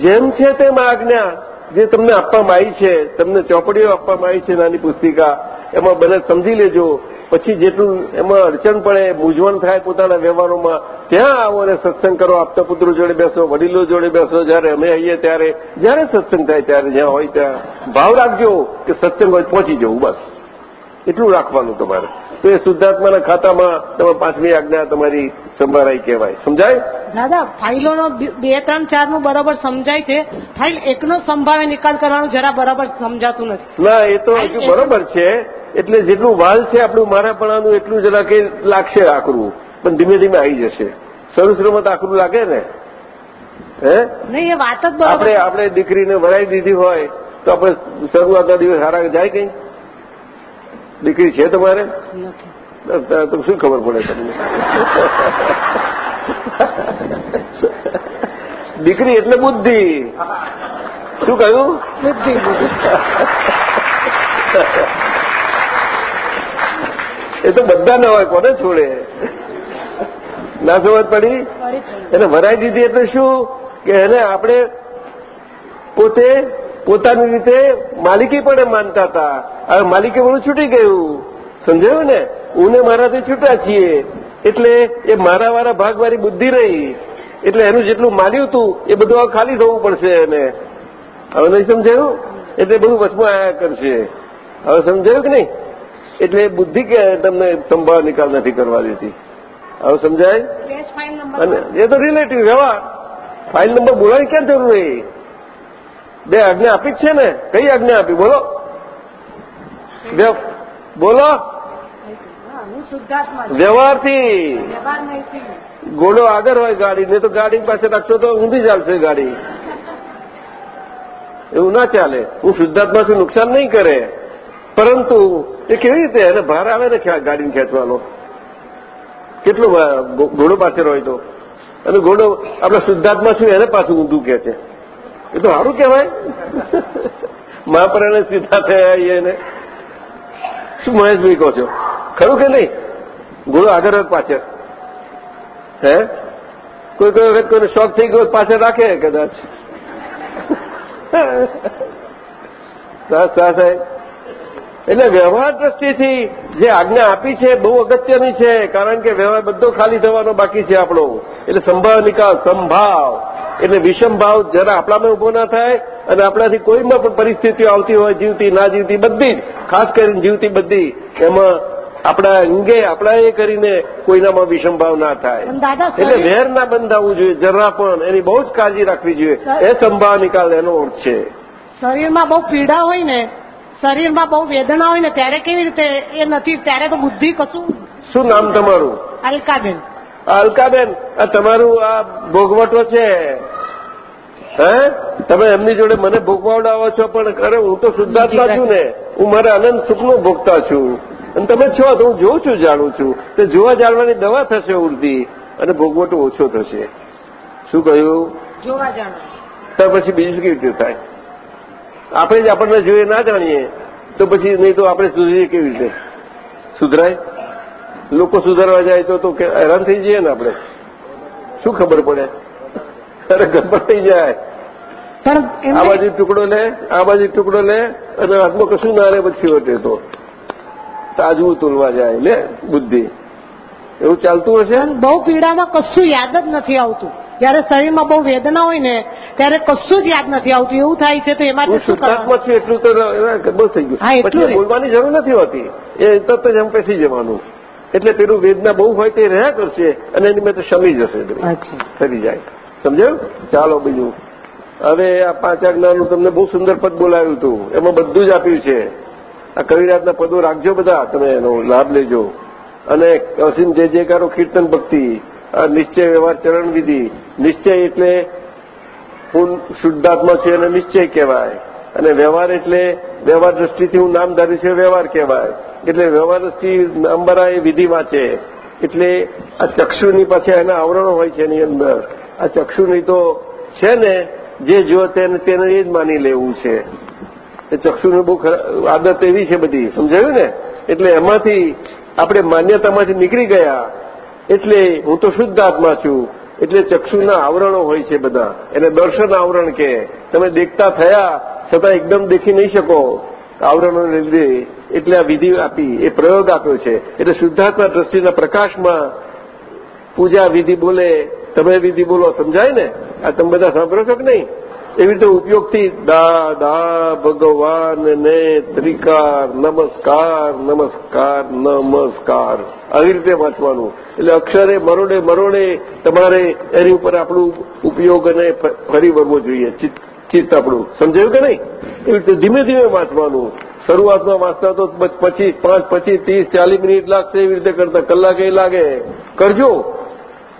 Speaker 4: જેમ છે તેમ આજ્ઞા જે તમને આપવામાં આવી છે, તમને ચોપડીઓ આપવામાં આવી છે નાની પુસ્તિકા, એમાં બને સમજી લેજો. પછી જેટલું એમાં અડચણ પડે મૂંઝવણ થાય પોતાના વ્યવહારોમાં ત્યાં આવો અને સત્સંગ કરો. આપતા પુત્રો જોડે બેસો વડીલો જોડે બેસો. જ્યારે અમે આવીએ ત્યારે જ્યારે સત્સંગ થાય ત્યારે જ્યાં હોય ત્યાં ભાવ રાખજો કે સત્સંગ હોય પહોંચી જવું બસ. એટલું રાખવાનું તમારે. તો એ શુદ્ધાત્માના ખાતામાં તમે પાંચમી આજ્ઞા તમારી સંભાળાઈ કહેવાય. સમજાય?
Speaker 6: દાદા ફાઇલોનો બે ત્રણ ચારનું બરાબર સમજાય છે. ફાઇલ એકનો સંભાવે નિકાલ કરવાનું જરા બરાબર સમજાતું નથી.
Speaker 4: ના એ તો હજુ બરોબર છે. એટલે જેટલું વાલ છે આપણું મારાપણાનું એટલું જરા કે લાગશે આકરું. પણ ધીમે ધીમે આવી જશે. શરૂ શરૂમાં તો આકરું લાગે ને? હે?
Speaker 6: નહીં એ વાત જ
Speaker 4: આપણે આપણે દીકરીને વરાઈ દીધી હોય તો આપણે શરૂઆતના દિવસ સારા જાય કઈ? દીકરી છે તમારે? તો શું ખબર પડે તમને? દીકરી એટલે બુદ્ધિ. શું કહ્યું?
Speaker 6: બુદ્ધિ બુદ્ધિ.
Speaker 4: એ તો બધા ના હોય, કોને છોડે? ના સમજ પડી? એને વરાઈ દીધી એટલે શું? કે એને આપણે પોતે પોતાની રીતે માલિકી પણ માનતા હતા. હવે માલિકી પણ છૂટી ગયું. સમજાયું ને? હું મારાથી છૂટા છીએ. એટલે એ મારા વાળા ભાગવાળી બુદ્ધિ રહી. એટલે એનું જેટલું માલ્યું હતું એ બધું ખાલી થવું પડશે એને. હવે નહીં સમજાયું? એટલે બધું વચમાં આયા કરશે. હવે સમજાયું કે નહીં? એટલે એ બુદ્ધિ કે તમને સંભાળ નિકાલ નથી કરવા દેતી. હવે સમજાય? અને એ તો રિલેટિવ વ્યવહાર. ફાઇલ નંબર બોલાવી ક્યાં જરૂર રહી બે આજ્ઞા આપી જ છે ને? કઈ આજ્ઞા આપી? બોલો. બે બોલો. વ્યવહારથી. ગોળો આગળ હોય ગાડી ને તો ગાડી પાસે રાખશો તો ઊંધી ચાલશે ગાડી. એવું ના ચાલે. હું શુદ્ધાત્મા છું નુકસાન નહીં કરે. પરંતુ એ કેવી રીતે એને ભાર આવે ને ગાડીને ખેંચવાનો? કેટલો ઘોડો પાછળ હોય તો. અને ઘોડો આપણા શુદ્ધાત્મા છું એને પાછું ઊંધું કે છે. એ તો સારું કહેવાય. મહાપરાણે સીધા થયા એને. શું મહેશભાઈ કહો છો? ખરું કે નહીં? ઘોડો આગળ પાછળ? હે? કોઈ કોઈ વખત કોઈને શોખ થઈ ગયો પાછળ રાખે કદાચ. સાહેબ. એટલે વ્યવહાર દ્રષ્ટિથી જે આજ્ઞા આપી છે બહુ અગત્યની છે કારણ કે વ્યવહાર બધો ખાલી થવાનો બાકી છે આપણો. એટલે સંભાવ નિકાલ સંભાવ. એટલે વિષમ ભાવ જરા આપણામાં ઊભો ના થાય અને આપણાથી કોઈમાં પણ પરિસ્થિતિઓ આવતી હોય જીવતી ના જીવતી બધી જ. ખાસ કરીને જીવતી બધી. એમાં આપણા અંગે આપણા એ કરીને કોઈનામાં વિષમભાવ ના થાય. એટલે વેર ના બંધાવવું જોઈએ જરા પણ. એની બહુ જ કાળજી રાખવી જોઈએ. એ સંભાવ નિકાલ એનો અર્થ છે.
Speaker 6: શરીરમાં બહુ પીડા હોય ને શરીરમાં બહુ વેદના હોય ને ત્યારે કેવી રીતે એ નથી? ત્યારે તો બુદ્ધિ કશું
Speaker 4: શું નામ તમારું?
Speaker 6: અલકાબેન.
Speaker 4: અલકાબેન આ તમારું આ ભોગવટો છે? હે? તમે એમની જોડે મને ભોગવાવડાવો છો પણ અરે હું તો શુદ્ધાત્મા છું ને. હું મારા અનંત સુખનો ભોગતા છું. અને તમે છો તો હું જોઉં છું જાણું છું. તે જોવા જાણવાની દવા થશે ઉડતી અને ભોગવટો ઓછો થશે. શું કહ્યું?
Speaker 6: જોવા જાણવા
Speaker 4: તો પછી બીજું કેવી રીતે થાય? આપણે જ આપણને જોઈએ ના જાણીએ. તો પછી નહીં તો આપણે સુધરીએ કેવી રીતે? સુધરાય? લોકો સુધારવા જાય તો તો હેરાન થઈ જઈએ ને આપણે. શું ખબર પડે? અરે ગબર થઈ જાય આ બાજુ ટુકડો લે આ બાજુ ટુકડો લે અને હાથમાં કશું ના રહે પછી વટે તો. તાજવું તોલવા જાય લે બુદ્ધિ. એવું ચાલતું હશે?
Speaker 6: બહુ પીડામાં કશું યાદ જ નથી આવતું. જયારે શરીરમાં બહુ વેદના હોય ને ત્યારે કશું જ યાદ નથી આવતું. એવું થાય છે તો એમાં શું
Speaker 4: છું એટલું તો બસ થઈ ગયું.
Speaker 6: એટલું
Speaker 4: બોલવાની જરૂર નથી હોતી. એ તરત જ એમ પેસી જવાનું. એટલે પેલું વેદના બહુ હોય તે રહ્યા કરશે અને એની મેં તો શમી જશે. થઈ જાય. સમજાયું? ચાલો બીજું. હવે આ પાંચ આજ્ઞાનું તમને બહુ સુંદર પદ બોલાવ્યું હતું. એમાં બધું જ આપ્યું છે. આ કવિરાજના પદો રાખજો બધા. તમે એનો લાભ લેજો. અને અસીમ જે જે કારો કીર્તન ભક્તિ. નિશ્ચય વ્યવહાર ચરણ વિધિ નિશ્ચય એટલે હું શુદ્ધાત્મા છે એને નિશ્ચય કહેવાય. અને વ્યવહાર એટલે વ્યવહાર દ્રષ્ટિથી હું નામધારી છું વ્યવહાર કહેવાય. એટલે વ્યવહાર દ્રષ્ટિ અંબરા એ વિધિમાં છે. એટલે આ ચક્ષુની પાસે એના આવરણો હોય છે એની અંદર. આ ચક્ષુની તો છે ને, જે જો તેને તેને એ જ માની લેવું છે. એ ચક્ષુની બહુ આદત એવી છે બધી. સમજાયું ને? એટલે એમાંથી આપણે માન્યતામાંથી નીકળી ગયા. એટલે હું તો શુદ્ધ આત્મા છું. એટલે ચક્ષુના આવરણો હોય છે બધા. એને દર્શન આવરણ કે તમે દેખતા થયા, છતાં એકદમ દેખી નહીં શકો. આવરણોને લીધે એટલે આ વિધિ આપી, એ પ્રયોગ આપ્યો છે. એટલે શુદ્ધાત્મા દ્રષ્ટિના પ્રકાશમાં પૂજા વિધિ બોલે, તમે વિધિ બોલો, સમજાય ને? આ તમે બધા સાંભળો છો કે નહીં? એવી રીતે ઉપયોગથી દા દા ભગવાન ને ત્રિકાર, નમસ્કાર નમસ્કાર નમસ્કાર. આવી રીતે વાંચવાનું. એટલે અક્ષરે મરોડે મરોડે તમારે એની ઉપર આપણું ઉપયોગ અને ફરી વળવો જોઈએ. ચિત્ત આપણું. સમજાયું કે નહીં? એવી રીતે ધીમે ધીમે વાંચવાનું. શરૂઆતમાં વાંચતા તો પચીસ પાંચ પચીસ ત્રીસ, ચાલીસ મિનિટ લાગશે એવી રીતે કરતા. કલાકે લાગે. કરજો.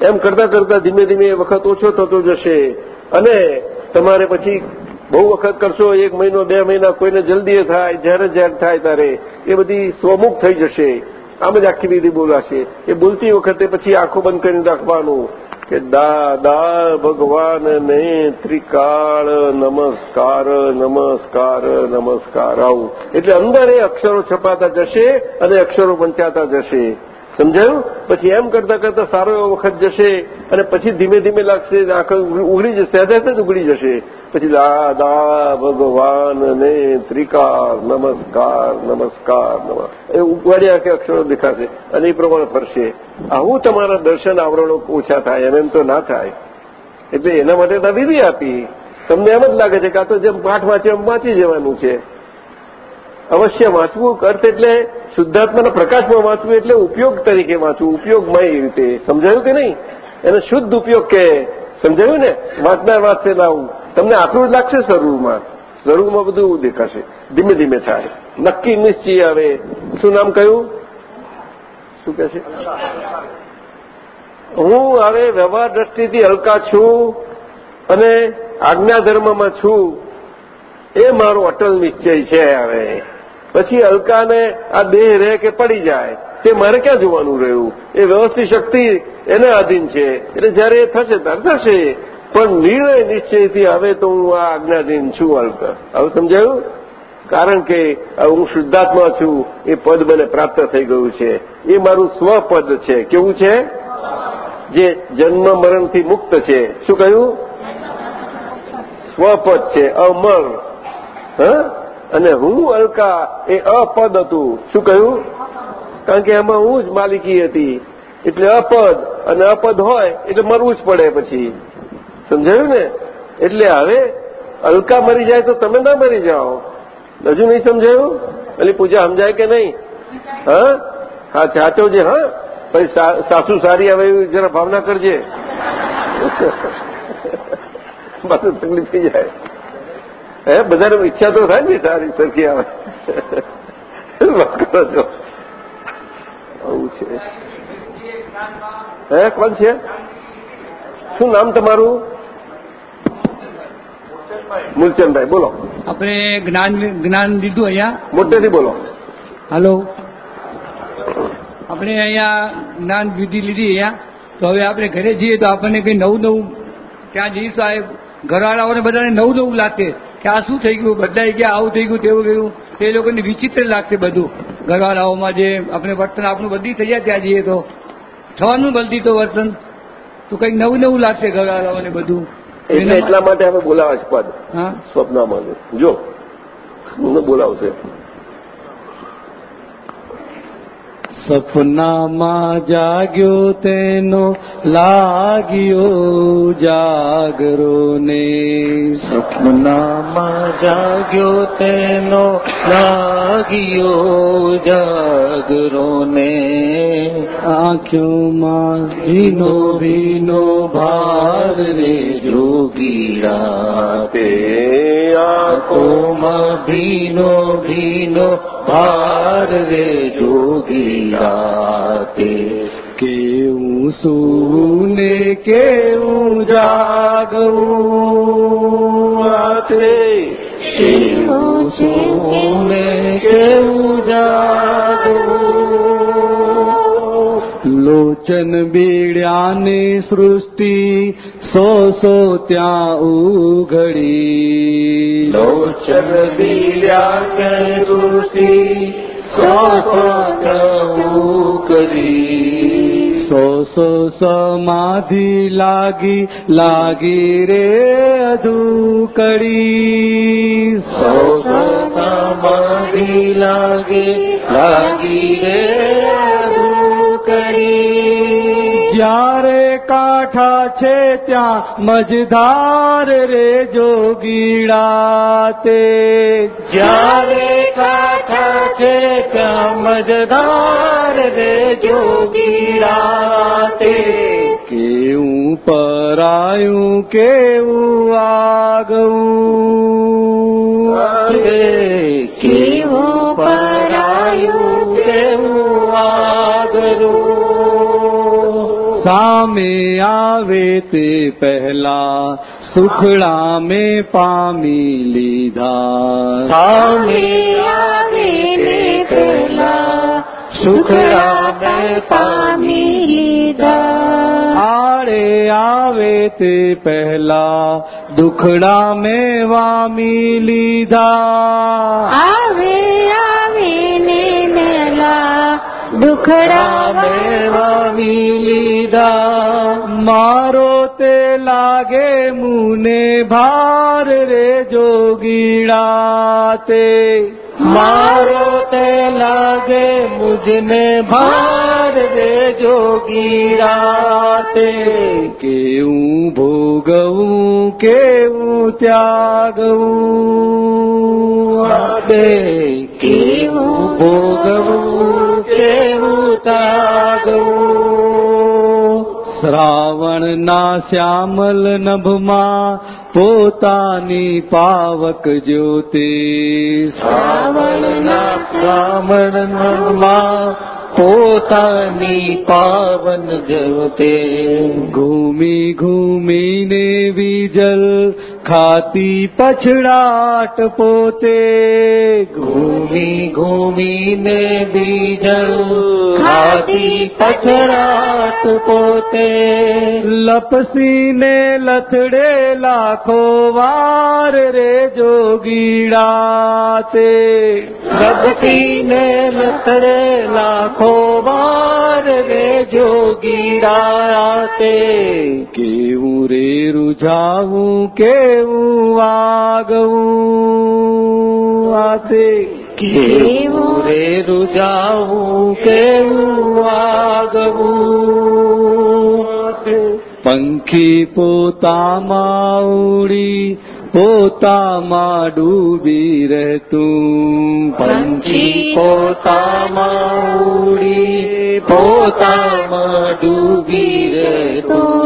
Speaker 4: એમ કરતા કરતા ધીમે ધીમે એ વખત ઓછો થતો જશે. અને તમારે પછી બહુ વખત કરશો, એક મહિનો, બે મહિના, કોઈને જલ્દી થાય, જ્યારે જ્યારે થાય ત્યારે એ બધી સ્વમુખ થઈ જશે. આમ જ આખી વિધિ બોલાશે. એ બોલતી વખતે પછી આંખો બંધ કરીને રાખવાનું કે દા દા ભગવાન ને ત્રિકાળ નમસ્કાર નમસ્કાર નમસ્કાર આવું. એટલે અંદર એ અક્ષરો છપાતા જશે અને અક્ષરો પંચાતા જશે. સમજાયું? પછી એમ કરતા કરતા સારો એવો વખત જશે અને પછી ધીમે ધીમે લાગશે આંખ ઉઘડી જશે સહેજ જ ઉઘડી જશે. પછી દા દા ભગવાન ને ત્રિકાર, નમસ્કાર નમસ્કાર એ ઉગાડ્યા કે અક્ષરો દેખાશે અને એ પ્રમાણે ફરશે. આવું તમારા દર્શન આવરણો ઓછા થાય, એમ એમ તો ના થાય. એટલે એના માટે વિધિ આપી. તમને એમ જ લાગે છે કે આ તો જેમ પાઠ વાંચે એમ વાંચી જવાનું છે. અવશ્ય વાંચવું અર્થ એટલે શુદ્ધાત્માના પ્રકાશમાં વાંચવું એટલે ઉપયોગ તરીકે વાંચવું, ઉપયોગમય રીતે. સમજાયું કે નહીં? એને શુદ્ધ ઉપયોગ કે, સમજાયું ને? વાંચનાર વાંચશે લાવું. તમને આટલું લાગશે શરૂરમાં શરૂરમાં બધું દેખાશે. ધીમે ધીમે થાય. નક્કી નિશ્ચય આવે. શું નામ કહ્યું શું કહે છે? હું હવે વ્યવહાર દ્રષ્ટિથી હલકા છું અને આજ્ઞાધર્મમાં છું. એ મારો અટલ નિશ્ચય છે હવે. પછી અલકાને આ દેહ રહે કે પડી જાય, તે મારે ક્યાં જોવાનું રહ્યું? એ વ્યવસ્થિત શક્તિ એને આધીન છે. એટલે જયારે એ થશે, ત્યારે થશે. પણ નિર્ણય નિશ્ચયથી હવે તો હું આ આજ્ઞાધીન છું અલ્ક હવે સમજાયું? કારણ કે હું શુદ્ધાત્મા છું, એ પદ મને પ્રાપ્ત થઈ ગયું છે. એ મારું સ્વપદ છે. કેવું છે? જે જન્મ મરણથી મુક્ત છે. શું કહ્યું? સ્વપદ છે. અમર. હ? અને હું અલકા, એ અપદ હતું. શું કહ્યું? કારણ કે એમાં હું જ માલિકી હતી. એટલે અપદ, અને અપદ હોય, એટલે મરવું જ પડે પછી. સમજાયું ને? એટલે હવે અલકા મરી જાય તો તમે ના મરી જાઓ. હજુ નહીં સમજાયું? એટલે પૂજા, સમજાય કે નહીં? હા? હા ચાચવજે હા. પછી સાસુ સારી આવે એવી જરા ભાવના કરજે. પાછું તકલીફ થઈ જાય. હે બધાને ઈચ્છા તો થાય ને સારી સરખી આવે. જો આવું છે. હે કોણ છે? શું નામ તમારું? મૂલચંદભાઈ બોલો.
Speaker 7: આપણે જ્ઞાન જ્ઞાન લીધું અહીંયા?
Speaker 4: મોટેથી બોલો.
Speaker 7: હાલો. આપણે અહીંયા જ્ઞાન વિધિ લીધી અહીંયા. તો હવે આપણે ઘરે જઈએ તો આપણને કંઈ નવું નવું ત્યાં જઈએ સાહેબ આ ઘરવાળાઓને બધાને નવું નવું લાગશે કે આ શું થઈ ગયું? બધા ગયા આવું થઈ ગયું તેવું ગયું તે લોકોને વિચિત્ર લાગશે બધું. ઘરવાળાઓમાં જે આપણે વર્તન આપણું બધી થઈ જાય ત્યાં જઈએ તો. થવાનું બદલી તો વર્તન. તો કંઈક નવું નવું લાગશે ઘરવાળાઓને બધું.
Speaker 4: એટલે એટલા માટે અમે બોલાવે છે પદ
Speaker 7: હા?
Speaker 4: સ્વપ્નમાં જો બોલાવશે.
Speaker 3: સપનામાં જાગ્યો તેનો લાગ્યો જાગરો ને સપનામાં જાગ્યો તેનો લાગ્યો જાગરો ને આંખોમાં ભીનો ભીનો ભાર રે જોગીડા
Speaker 4: તે
Speaker 3: આંખોમાં ભીનો ભીનો ભાર રે જોગીડા તે કેવું સૂને કેવું જાગવું રાત્રે.
Speaker 1: કેવું સૂને કેવું જાગવું લોચન બીડ્યાની સૃષ્ટિ સો સો ત્યાં ઉઘડી.
Speaker 3: લોચન કે સૃષ્ટિ સો સો કરી
Speaker 1: સો સો સમાધિ લાગી લાગી રે અધુકડી.
Speaker 3: સો સો સમાધિ લાગે લાગી રે કરી.
Speaker 1: જ્યારે કાંઠા છે ત્યાં મજધાર રે જોગીડા તે
Speaker 3: જ્યારે કાંઠા છે ત્યાં મજધાર રે જોગીરા તે
Speaker 1: કેવું પરાયું કેવું આગવું.
Speaker 3: કેવું પરાયું
Speaker 1: સામે આવે તે પહેલા સુખડા મેં પામી લીધા.
Speaker 3: સામે આવે તે પહેલા સુખરામે પામી લીધા.
Speaker 1: આડે આવે તે પહેલા દુખડા મેં વામી લીધા.
Speaker 6: આવે આવે ને મેલા દુખડા
Speaker 3: વામી લીધા.
Speaker 1: મારો તે લાગે મુને ભાર રે જોગીડા તે
Speaker 3: મારો તે લાગે મુજને ભાર જોગીરા તે
Speaker 1: કેવું ભોગવું, કેવું ત્યાગવું?
Speaker 3: તે કેવું ભોગવું, કેવું શ્રાવણ
Speaker 1: શ્રાવણના શ્યામલ નભમાં પોતાની પાવક જ્યોતિ.
Speaker 3: શ્રાવણના શ્રાવણમાં પોતાની પાવન જવતે
Speaker 1: ઘૂમી ઘૂમીને વિજલ ખાતી પછડાટ પોતે.
Speaker 3: ઘૂમી ઘૂમીને બીજલ ખાતી પછડાટ પોતે.
Speaker 1: લપસીને લથડે લાખો વાર રે જોગીડા તે
Speaker 3: લપસીને લથડે લાખો વાર રે જોગીરા તે
Speaker 1: કેવું રે રૂઝાવું કેવું આગવું આતે.
Speaker 3: કેવું રે રૂજાવું કેવું આગવું
Speaker 1: પંખી પોતામાં ઉડી પોતામાં ડૂબી રહેતું.
Speaker 3: પંખી પોતામાં ઉડી પોતામાં ડૂબી રહેતું.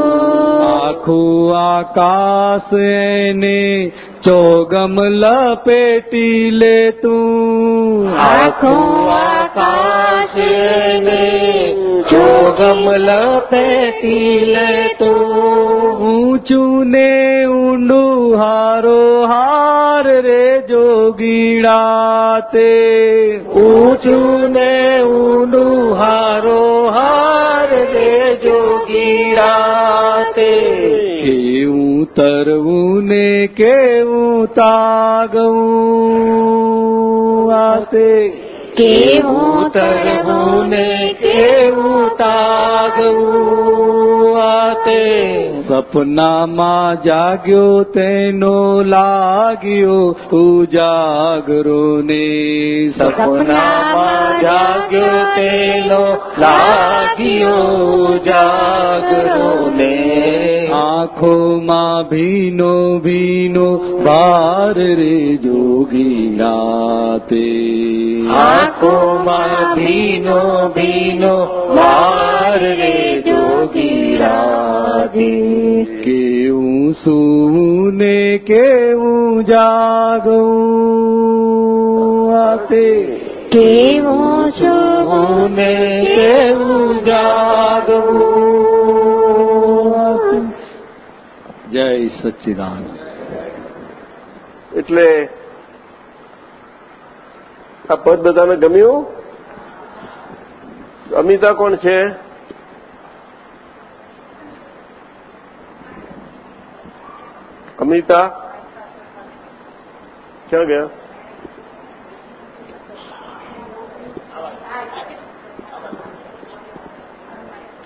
Speaker 1: આખું આકાશ એને ચોગમ લપેટી લેતું
Speaker 3: આખું આકાશ ને પેટી લે તું.
Speaker 1: ઊંચું ને ઊંડું હારો હાર રે જોગીડા તે
Speaker 3: ઊંચું ને ઊંડું હારો હાર રે જોગીરા તે
Speaker 1: તરવું ને કેવું તાગવું? આતે
Speaker 3: કેવું તરવું ને કેવું તાગવું? આતે
Speaker 1: સપનામાં જાગ્યો તેનો લાગ્યો ઉજાગરો ને
Speaker 3: સપનામાં જાગ્યો તેનો લાગ્યો જાગરો ને
Speaker 1: આંખોમાં ભીનો ભીનો બાર રે જોગીના તે
Speaker 3: આંખોમાં ભીનો ભીનો બાર રે જોગીરાધી
Speaker 1: કેવું સૂવું ને કેવું જાગવું આતે
Speaker 6: કેવું છું
Speaker 3: ને કેવું જાગવું
Speaker 1: જય સચ્ચિદાનંદ.
Speaker 3: એટલે
Speaker 4: આ પદ બધાને ગમ્યું? અમિતા કોણ છે? અમિતા? ક્યાં ગયા?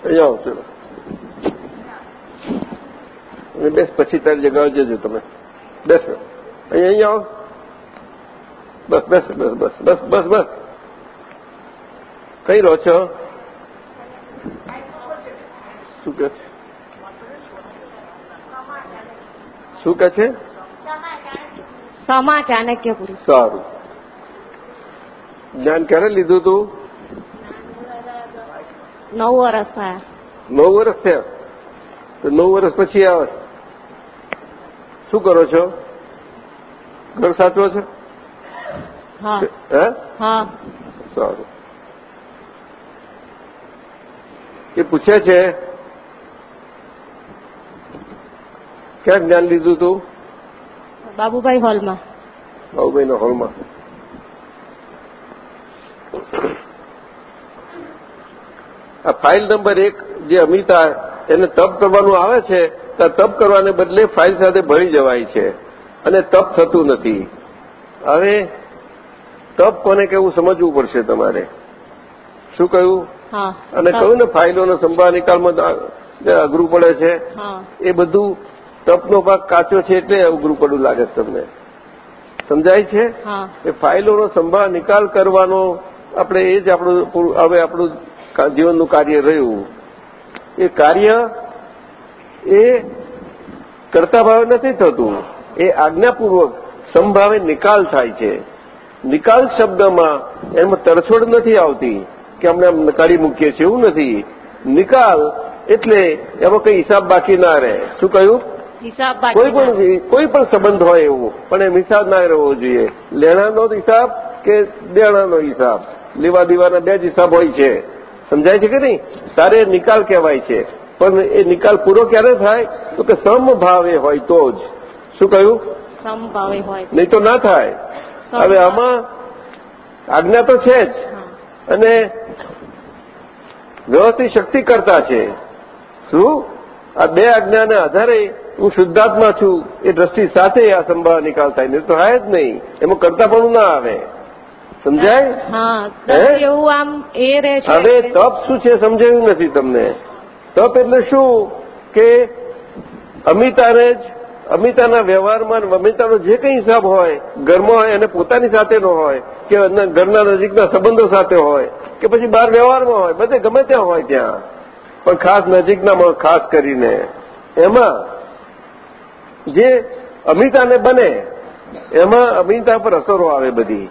Speaker 4: અહીંયા ચલો. બેસ પછી તારી જગ્યાએ જજો તમે બેસો અહીંયા અહીંયા આવો બસ બસ બસ બસ બસ બસ બસ કઈ રહો છો શું કે છે શું કે છે
Speaker 6: સમા ચાણક્યપુરી
Speaker 4: સારું જ્ઞાન ક્યારે લીધું તું
Speaker 6: નવ વર્ષ થયા
Speaker 4: નવ વર્ષ થયા તો નવ વર્ષ પછી આવે શું કરો છો? ઘર સાચવો છો?
Speaker 6: હે.
Speaker 4: સારું. એ પૂછે છે ક્યાં જ્ઞાન લીધું તું?
Speaker 6: બાબુભાઈ હોલમાં.
Speaker 4: બાબુભાઈના હોલમાં. આ ફાઇલ નંબર એક જે અમિતા એને તપ કરવાનું આવે છે તપ કરવાને બદલે ફાઇલ સાથે ભળી જવાય છે અને તપ થતું નથી. હવે તપ કોને કેવું સમજવું પડશે તમારે? શું કહ્યું? અને કહ્યું ને ફાઇલોનો સંભાળ નિકાલમાં અઘરું પડે છે એ બધું તપનો ભાગ કાચો છે એટલે અઘરું પડવું લાગે છે તમને. સમજાય છે? એ ફાઇલોનો સંભાળ નિકાલ કરવાનો આપણે એ જ આપણું હવે આપણું જીવનનું કાર્ય રહ્યું. એ કાર્ય એ કરતા ભાવે નથી થતું. એ આજ્ઞાપૂર્વક સંભાવે નિકાલ થાય છે. નિકાલ શબ્દમાં એમાં તરછોડ નથી આવતી કે અમને આમ નકારી મૂકીએ છીએ એવું નથી. નિકાલ એટલે એમાં કઈ હિસાબ બાકી ના રહે. શું કહ્યું? કોઈ પણ કોઈ પણ સંબંધ હોય એવું પણ એમ હિસાબ ના રહેવો જોઈએ. લેણાનો હિસાબ કે દેણાનો હિસાબ? લેવા દેવાના બે જ હિસાબ હોય છે. સમજાય છે કે નહીં? તારે નિકાલ કહેવાય છે. પણ એ નિકાલ પૂરો ક્યારે થાય? તો કે સમભાવે હોય તો જ. શું કહ્યું?
Speaker 6: સમભાવે હોય.
Speaker 4: નહીં તો ના થાય. હવે આમાં આજ્ઞા તો છે જ. અને વ્યવસ્થિત શક્તિ કરતા છે. શું? આ બે આજ્ઞાના આધારે હું શુદ્ધાત્મા છું. એ દ્રષ્ટિ સાથે આ સંભાવ નિકાલ થાય. નહીં તો થાય જ નહીં. એમાં કરતા પણ ના આવે. સમજાય?
Speaker 6: એવું આમ એ રહે છે.
Speaker 4: હવે તપ શું છે સમજાયું નથી તમને? તપ એટલે શું? કે અમિતાને જ, અમિતાના વ્યવહારમાં અમિતાનો જે કંઈ હિસાબ હોય, ઘરમાં હોય અને પોતાની સાથેનો હોય, કે ઘરના નજીકના સંબંધો સાથે હોય, કે પછી બહાર વ્યવહારમાં હોય, બધે ગમે ત્યાં હોય ત્યાં. પણ ખાસ નજીકનામાં, ખાસ કરીને. એમાં જે અમિતાને બને, એમાં અમિતા પર અસરો આવે બધી.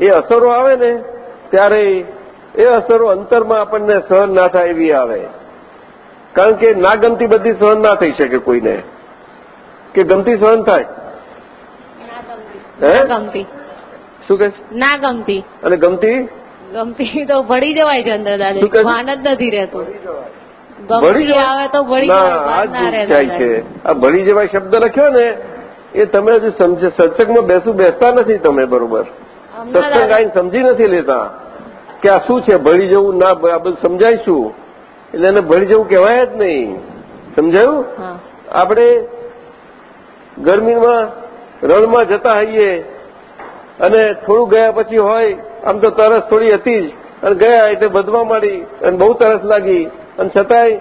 Speaker 4: એ અસરો આવે ને, ત્યારે એ અસરો અંતરમાં આપણને સહન ના થાય એવી આવે. કારણ કે ના ગમતી બધી સહન ના થઈ શકે કોઈને. કે ગમતી સહન થાય. હે?
Speaker 6: ગમતી.
Speaker 4: શું કે
Speaker 6: ના ગમતી.
Speaker 4: અને ગમતી?
Speaker 6: ગમતી તો ભળી જવાય છે અંદર
Speaker 4: શું?
Speaker 6: દાદા ભાન જ નથી રહેતું.
Speaker 4: ભળી
Speaker 6: આવે તો ભળી
Speaker 4: જાય છે. આ ભળી જવાય શબ્દ લખ્યો ને એ તમે હજુ સમજે સત્સંગમાં બેસું બેસતા નથી તમે બરોબર. સત્સંગ આઈને સમજી નથી લેતા. કે આ શું છે ભળી જવું? ના આ બધું સમજાઈશું એટલે એને ભળી જવું કહેવાય જ નહીં. સમજાયું? આપણે ગરમીમાં રણમાં જતા હોઈએ અને થોડું ગયા પછી હોય આમ તો તરસ થોડી હતી જ. અને ગયા એટલે બધવા માંડી અને બહુ તરસ લાગી. અને છતાંય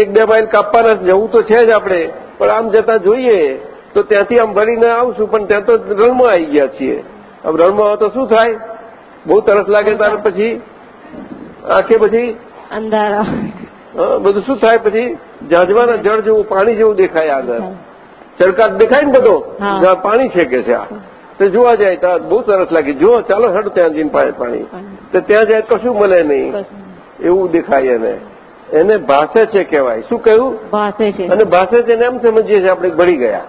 Speaker 4: એક બે માઇલ કાપવાના જવું તો છે જ આપણે. પણ આમ જતા જોઈએ તો ત્યાંથી આમ ભરીને આવશું પણ ત્યાં તો રણમાં આવી ગયા છીએ. આમ રણમાં તો શું થાય? બહુ તરસ લાગે ત્યારે પછી આંખે પછી
Speaker 6: અંધારા.
Speaker 4: બધું શું થાય પછી? ઝાંઝવાના જળ જેવું પાણી જેવું દેખાય આગળ ચડકાટ દેખાય ને બધો? પાણી છે કે છે આ? તો જોવા જાય તો બહુ સરસ લાગે. જો ચાલો હડ ત્યાં જઈને પાણી. પાણી તો ત્યાં જાય કશું મળે નહીં? એવું દેખાય એને. એને ભાષે છે કહેવાય. શું કહ્યું?
Speaker 6: ભાષે છે.
Speaker 4: અને ભાષે છે ને એમ સમજીએ છીએ આપણે ભળી ગયા.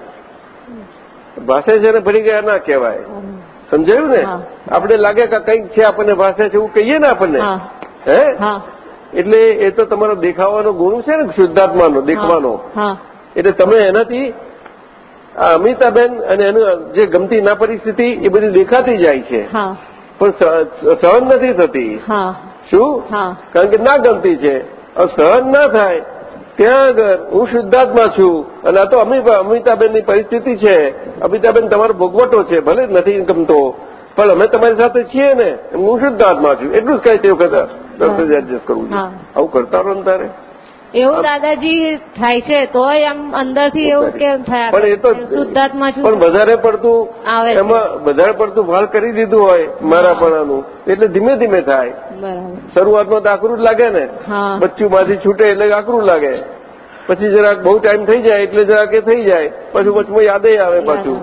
Speaker 4: ભાષે છે ને ભળી ગયા ના કહેવાય. સમજાયું ને? આપણે લાગે કે કંઈક છે આપણને ભાષે છે એવું કહીએ ને આપણને.
Speaker 6: હા.
Speaker 4: એટલે એ તો તમારો દેખાવાનો ગુણ છે ને શુદ્ધાત્માનો દેખવાનો. એટલે તમે એનાથી આ અમિતાબેન અને એનું જે ગમતી ના પરિસ્થિતિ એ બધી દેખાતી જાય છે. પણ સહન નથી થતી. શું? કારણ કે ના ગમતી છે. સહન ના થાય ત્યાં આગળ હું શુદ્ધાત્મા છું. અને આ તો અમિ અમિતાબેનની પરિસ્થિતિ છે. અમિતાબેન તમારો ભોગવટો છે ભલે નથી ગમતો. પણ અમે તમારી સાથે છીએ ને એમ હું શુદ્ધાત્મા છું. એટલું જ કહે તે વખતે દસ હજાર એડજસ્ટ કરવું છે. આવું કરતા રહો તારે.
Speaker 6: એવું દાદાજી થાય છે તો એમ અંદરથી એવું કેમ થાય?
Speaker 4: પણ એ તો
Speaker 6: શુદ્ધાત્મા છું.
Speaker 4: પણ વધારે પડતું એમાં વધારે પડતું ભાળ કરી દીધું હોય મારાપણાનું એટલે ધીમે ધીમે થાય. શરૂઆતમાં તો આકરું જ લાગે ને. બચ્ચું માંથી છૂટે એટલે આકરું લાગે. પછી જરાક બહુ ટાઈમ થઈ જાય એટલે જરાક એ થઈ જાય. પછી વચમાં યાદે આવે પાછું.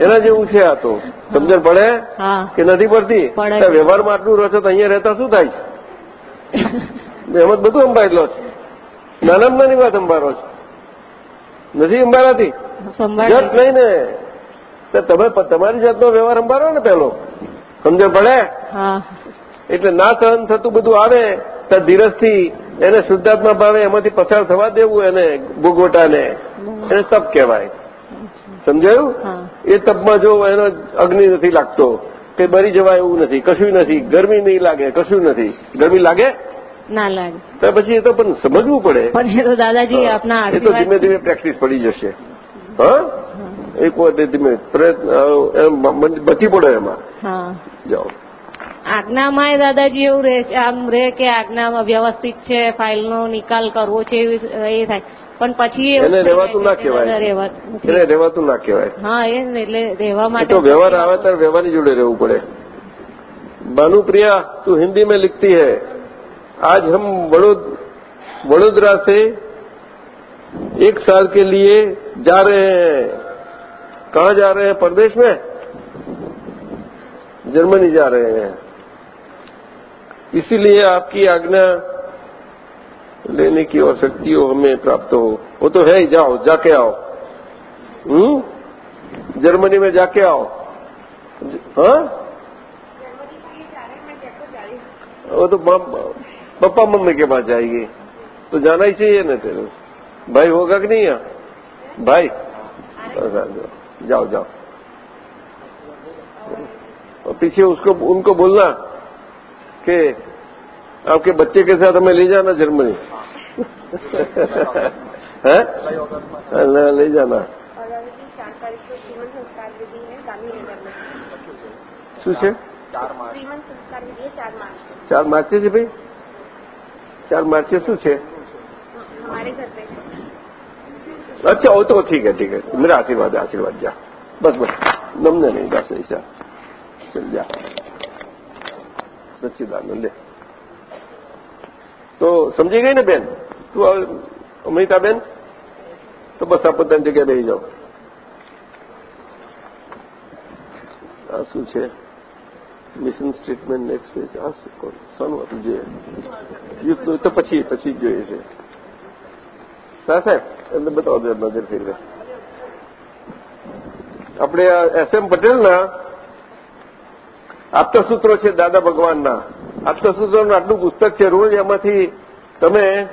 Speaker 4: એના જેવું છે આ તો. સમજણ પડે? કે નથી પડતી? વ્યવહારમાં આટલું રહો છો તો અહીંયા રહેતા શું થાય છે? એમાં બધું અંબાયેલો છે. નાનામાં નાની વાત અંબારો છે. નથી અંબારાતી? નહીં ને તમે તમારી જાતનો વ્યવહાર અંબારો ને પેલો. સમજણ પડે? એટલે ના સહન થતું બધું આવે તો ધીરજથી એને શુદ્ધાત્મા ભાવે એમાંથી પસાર થવા દેવું એને ભોગવટાને. એને તપ કહેવાય. સમજાયું? એ તપમાં જો એનો અગ્નિ નથી લાગતો કે બરી જવાય એવું નથી કશું નથી ગરમી નહીં લાગે કશું નથી. ગરમી લાગે?
Speaker 6: ના લાગે.
Speaker 4: તો પછી એ તો પણ સમજવું પડે.
Speaker 6: પણ એ તો દાદાજી આપના
Speaker 4: એ તો ધીમે ધીમે પ્રેક્ટિસ પડી જશે. હા? એક વખતે ધીમે પ્રયત્ન બચી પડે એમાં. જાઓ.
Speaker 6: આજ્ઞામાં દાદાજી એવું રહે આમ રહે કે આજ્ઞામાં વ્યવસ્થિત છે ફાઇલનો નિકાલ કરવો છે એવી એ થાય. પણ પછી
Speaker 4: એને રહેવાતું ના કહેવાય. એને રહેવાતું ના કહેવાય.
Speaker 6: હા એ એટલે રહેવા માટે
Speaker 4: તો વ્યવહાર આવે ત્યારે વ્યવહારની જોડે રહેવું પડે. ભાનુપ્રિયા તું હિન્દી મેં લિખતી હૈ. आज हम वडोदरा से एक साल के लिए जा रहे हैं कहाँ जा रहे हैं परदेश में जर्मनी जा रहे लेने की और शक्ति हो, हमें प्राप्त हो। वो तो है ही, जाओ, जाके आओ। हम्म? जर्मनी में जाके आओ। हाँ? वो तो मम- पापा मम्मी के पास जाएगी तो जाना ही चाहिए ना तेरे भाई होगा कि नहीं यहाँ? भाई? जाओ जाओ। और पीछे उसको, उनको बोलना कि आपके बच्चे के साथ हमें ले जाना जर्मनी है ले जाना
Speaker 8: और अभी चार तारीख को श्रीमंत संस्कार विधि है गांधीनगर में
Speaker 4: શું છે
Speaker 8: श्रीमंत संस्कार विधि है चार मार्च को
Speaker 4: ચાર માર્ચે છે ભાઈ ચાર માર્ચે શું છે
Speaker 8: हमारे घर पे
Speaker 4: अच्छा वो तो ठीक है ठीक है मेरा आशीर्वाद है आशीर्वाद जा बस बस नमने नहीं बस ऐसा चल जा सच्चिदानंद ले તો સમજી ગઈ ને બેન? તું અમિતાબેન? અમિતા બેન તો બસ આ પોતાની જગ્યાએ બેસી જાઓ. આ શું છે? Mission statement next page. આ શું કોણ? શાનું હતું જોઈએ. યુથનું તો પછી પછી જ જોઈએ છે. સા સાહેબ, એમને બતાવો નજર ફેરવે. આપણે આ એસ એમ પટેલના આપતસૂત્રો છે દાદા ભગવાનના. આપતસૂત્રોનું આટલું પુસ્તક છે રોજ એમાંથી તમે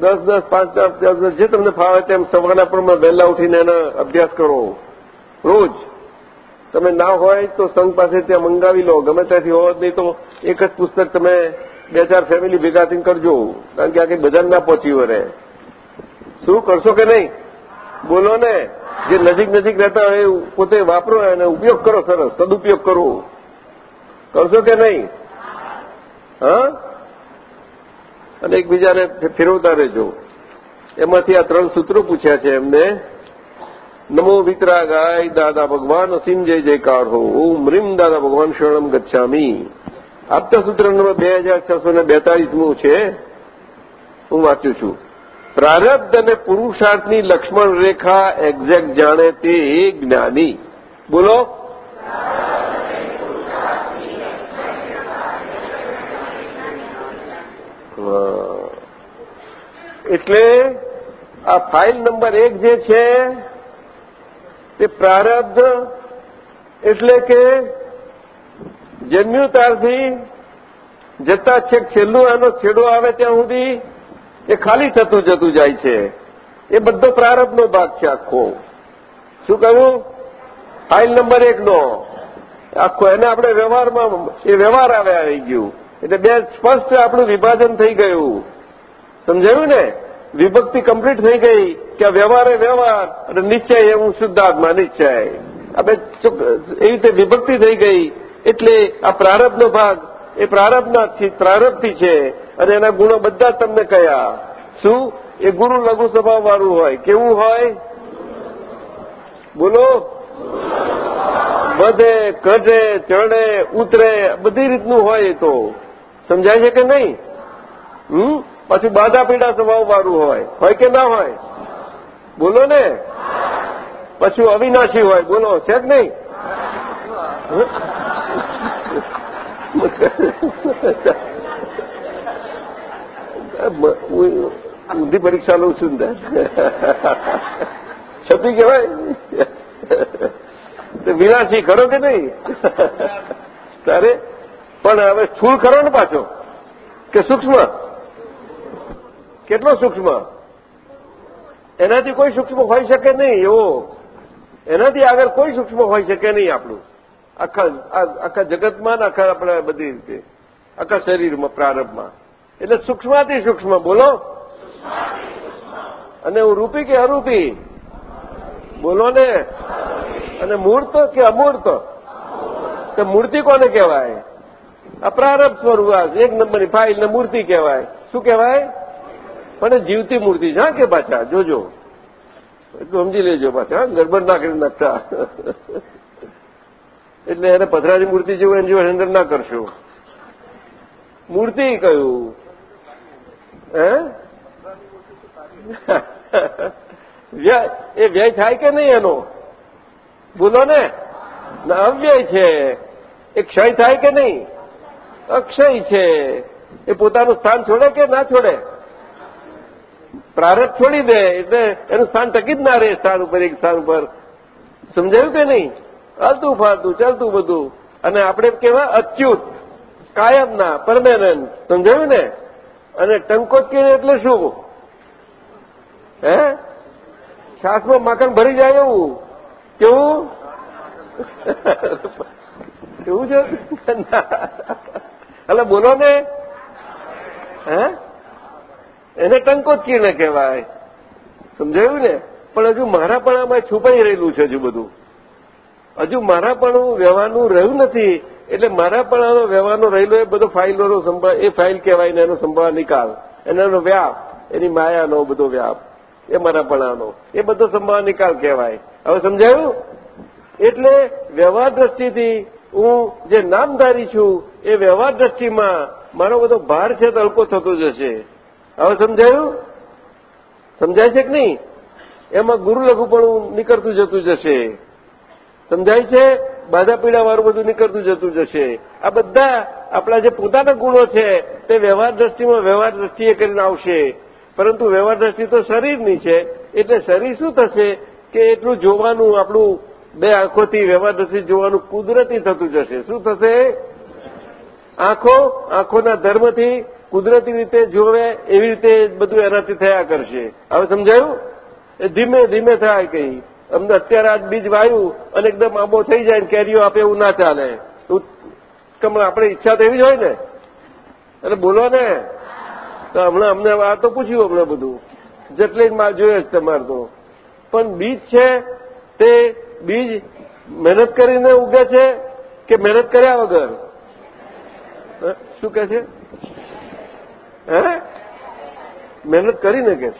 Speaker 4: દસ દસ, પાંચ દસ જે તમને ફાવે તેમ સવારના પ્રમાણે વહેલા ઉઠીને એનો અભ્યાસ કરો. રોજ. તમે ના હોય તો સંઘ પાસે ત્યાં મંગાવી લો. ગમે ત્યાંથી જ નહીં તો એક જ પુસ્તક તમે બે, ચાર ફેમિલી ભેગા થઈને કરજો. કારણ કે આ કંઈ બધાને ના પહોંચી વળે. શું કરશો કે નહીં? બોલો ને. જે નજીક નજીક રહેતા હોય પોતે વાપરો અને ઉપયોગ કરો સરસ. સદુપયોગ કરો. કરશો કે નહીં? હા? અને એકબીજાને ફેરવતા રહેજો. એમાંથી આ ત્રણ સૂત્રો પૂછ્યા છે એમને. નમો વિતરાગાય દાદા ભગવાન અસીમ જય જયકાર હો. ઓમ રીમ દાદા ભગવાન શરણમ ગચ્છામી. આપતા સૂત્ર નંબર બે હજાર છસો ને બેતાલીસમું છે. હું વાંચું છું. પ્રારબ્ધ અને પુરુષાર્થની લક્ષ્મણ રેખા એક્ઝેક્ટ જાણે તે જ્ઞાની. બોલો. એટલે આ ફાઇલ નંબર એક જે છે, તે પ્રારબ્ધ એટલે કે જન્મ્યું ત્યારથી જતા છેક છેલ્લું આનો છેડો આવે ત્યાં સુધી એ ખાલી થતું જતું જાય છે. એ બધો પ્રારબ્ધનો ભાગ છે આખો. શું કહ્યું? ફાઇલ નંબર એકનો. આખો એને આપણે વ્યવહારમાં, એ વ્યવહાર આવે, આવી ગયું. એટલે બે સ્પષ્ટ આપણું વિભાજન થઈ ગયું. સમજાયું ને? વિભક્તિ કમ્પ્લીટ થઈ ગઈ કે વ્યવહાર વ્યવહાર અને નિશ્ચય એ હું શુદ્ધાત્મા નિશ્ચય. આપણે એવી રીતે વિભક્તિ થઈ ગઈ એટલે આ પ્રારબ્ધનો ભાગ એ પ્રારબ્ધના પ્રારબ્ધથી છે અને એના ગુણો બધા તમને કયા? શું? એ ગુરુ લઘુ સ્વભાવ વાળું હોય. કેવું હોય? બોલો. વધે ઘટે, ચડે, ઉતરે, બધી રીતનું હોય એ તો. સમજાય છે કે નહીં? હમ? પછી બાધા પીડા સ્વભાવ વાળું હોય. હોય કે ના હોય? બોલો ને. પછી અવિનાશી હોય. બોલો. છે જ નહીં? ઊંધી પરીક્ષા લઉં છું ને છતી કહેવાય? વિનાશી ખરો કે નહીં? તારે પણ હવે સ્થૂળ ખરો ને પાછો? કે સૂક્ષ્મ? કેટલો સૂક્ષ્મ? એનાથી કોઈ સૂક્ષ્મ હોઈ શકે નહીં, એવો. એનાથી આગળ કોઈ સૂક્ષ્મ હોઈ શકે નહીં આપણું. આખા આખા જગતમાં આખા આપણે બધી રીતે, આખા શરીરમાં, પ્રારંભમાં. એટલે સૂક્ષ્માથી સૂક્ષ્મ, બોલો. અને હું રૂપી કે અરૂપી? બોલો ને. અને મૂર્ત કે અમૂર્ત? તો મૂર્તિ કોને કહેવાય? આ પ્રારંભ સ્વરૂપ એક નંબરની ફાઇલ ને મૂર્તિ કહેવાય. શું કહેવાય? પણ જીવતી મૂર્તિ છે, હા, કે પાછા? જોજો. એટલું સમજી લેજો પાછા, હા? ગડબડ ના કરી નાખતા. એટલે એને પથરાની મૂર્તિ જેવું એની જેવું હેન્ડલ ના કરશો. મૂર્તિ કયું? હે? વ્યય, એ વ્યય થાય કે નહીં એનો? બોલો ના, અવ્યય છે. એ ક્ષય થાય કે નહીં? અક્ષય છે. એ પોતાનું સ્થાન છોડે કે ના છોડે? પ્રારબ્ધ છોડી દે, એટલે એનું સ્થાન ટકી જ ના રહે, સ્થાન ઉપર, એક સ્થાન ઉપર. સમજાયું કે નહીં? હલતું ફાલતું, ચાલતું બધું. અને આપણે કેવા અચ્યુત, કાયમના પરમેનન્ટ સમજાયું ને? અને ટંકોચકી એટલે શું? હે? છાસમાં માખણ ભરી જાય એવું? કેવું? કેવું છે? એટલે બોલો ને. હે? એને ટંકોચકી ને કહેવાય. સમજાયું ને? પણ હજુ મારાપણામાં છુપાઈ રહેલું છે હજુ બધું. હજુ મારાપણું વ્યવહારનું રહ્યું નથી. એટલે મારાપણાનો વ્યવહારનો રહેલો એ બધો ફાઇલોનો સંભાળ એ ફાઇલ કહેવાય ને એનો સંભાળ નિકાલ. એનો વ્યાપ, એની માયાનો બધો વ્યાપ. એ મારાપણાનો. એ બધો સંભાળ નિકાલ કહેવાય. હવે સમજાયું? એટલે વ્યવહાર દ્રષ્ટિથી હું જે નામધારી છું, એ વ્યવહાર દ્રષ્ટિમાં મારો બધો ભાર છે તો થતો જશે. હવે સમજાયું? સમજાય છે કે નહીં? એમાં ગુરુ લઘુપણું નીકળતું જતું જશે. સમજાય છે? બાધા પીડાવાળું બધું નીકળતું જતું જશે. આ બધા આપણા જે પોતાના ગુણો છે, તે વ્યવહાર દ્રષ્ટિમાં વ્યવહાર દ્રષ્ટિએ કરીને આવશે. પરંતુ વ્યવહાર દ્રષ્ટિ તો શરીરની છે. એટલે શરીર શું થશે? કે એટલું જોવાનું આપણું બે આંખોથી વ્યવહાર દ્રષ્ટિ જોવાનું કુદરતી થતું જશે. શું થશે? આંખો, આંખોના ધર્મથી કુદરતી રીતે જોવે, એવી રીતે બધું એનાથી થયા કરશે. હવે સમજાયું? એ ધીમે ધીમે થાય કઈ. અમને અત્યારે આજ બીજ વાયું અને એકદમ આંબો થઈ જાય ને કેરીઓ આપે એવું ના ચાલે. આપણે ઈચ્છા તો જ હોય ને? એટલે બોલો ને. તો હમણાં અમને આ તો પૂછ્યું હમણાં બધું. જેટલી માલ જોઈએ જ તમારે તો. પણ બીજ છે તે બીજ મહેનત કરીને ઉગે છે કે મહેનત કર્યા વગર? શું કે છે? હે? મહેનત કરીને કે છે.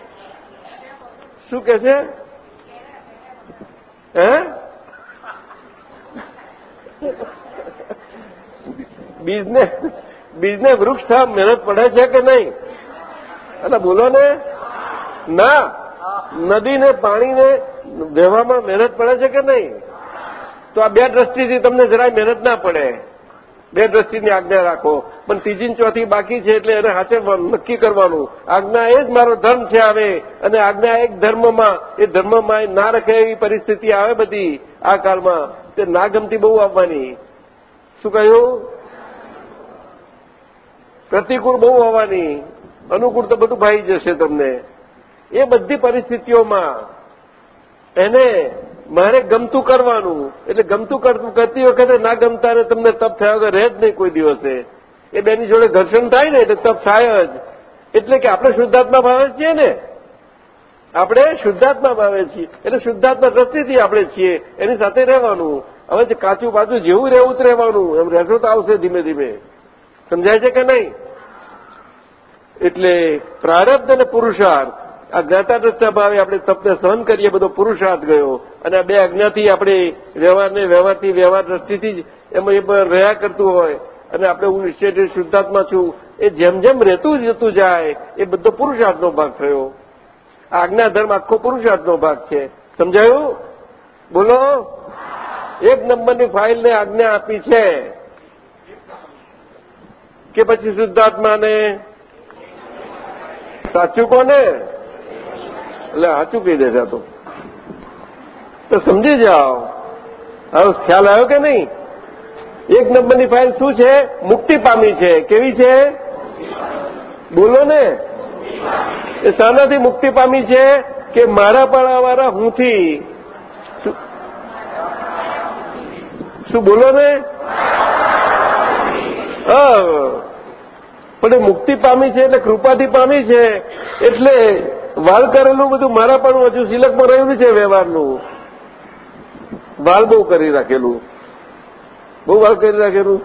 Speaker 4: શું કે છે? હે? બીજને બીજને વૃક્ષ થવા મહેનત પડે છે કે નહીં? એટલે બોલો ને. ના. નદીને પાણીને વહેવામાં મહેનત પડે છે કે નહીં? તો આ બે દ્રષ્ટિથી તમને જરાય મહેનત ના પડે. બે દ્રષ્ટિની આજ્ઞા રાખો. પણ ત્રીજી ચોથી બાકી છે એટલે એને હાથે નક્કી કરવાનું. આજ્ઞા એ જ મારો ધર્મ છે આવે. અને આજ્ઞા એક ધર્મમાં. એ ધર્મમાં ના રખે એવી પરિસ્થિતિ આવે બધી આ કાળમાં. તે ના ગમતી બહુ આવવાની. શું કહ્યું? પ્રતિકૂળ બહુ આવવાની. અનુકૂળ તો બધું ભાઈ જશે તમને. એ બધી પરિસ્થિતિઓમાં એને મારે ગમતું કરવાનું. એટલે ગમતું કરતું વખતે ના ગમતા ને તમને તપ થયા વગર રહે જ નહીં કોઈ દિવસે. એ બેની જોડે ઘર્ષણ થાય ને એટલે તપ થાય જ. એટલે કે આપણે શુદ્ધાત્મા ભાવે છીએ ને. આપણે શુદ્ધાત્મા ભાવે છીએ. એટલે શુદ્ધાત્મા દ્રષ્ટિથી આપણે છીએ. એની સાથે રહેવાનું. હવે જે કાચું પાછું જેવું રહેવું જ રહેવાનું. એમ રહેશો તો આવશે ધીમે ધીમે. સમજાય છે કે નહીં? એટલે પ્રારબ્ધ અને પુરુષાર્થ. આ જ્ઞાતા દ્રષ્ટા ભાવે આપણે તપને સહન કરીએ, બધો પુરુષાર્થ ગયો. અને બે આજ્ઞાથી આપણે વ્યવહારને વ્યવહારથી, વ્યવહાર દ્રષ્ટિથી જ એમાં એ રહ્યા કરતું હોય. અને આપણે હું નિશ્ચય શુદ્ધાત્મા છું. એ જેમ જેમ રહેતું જતું જાય, એ બધો પુરુષાર્થનો ભાગ થયો. આજ્ઞા ધર્મ આખો પુરુષાર્થનો ભાગ છે. સમજાયું? બોલો? એક નંબરની ફાઇલને આજ્ઞા આપી છે. કે પછી શુદ્ધાત્માને? સાચું કોને? એટલે સાચું કહી દેતા તો. તો સમજી જાઓ. હવે ખ્યાલ આવ્યો કે નહીં? એક નંબરની ફાઇલ શું છે? મુક્તિ પામી છે. કેવી છે? બોલો ને. એ શાનાથી મુક્તિ પામી છે કે મારા પણાવાળા હુંથી. શું- બોલો ને? પણ એ મુક્તિ પામી છે એટલે કૃપાથી પામી છે. એટલે વાલ કરેલું બધું મારા પણ હજુ સિલકમાં રહ્યું છે વ્યવહારનું. વાલ બહુ કરી રાખેલું. બહુ વાલ કરી રાખેલું.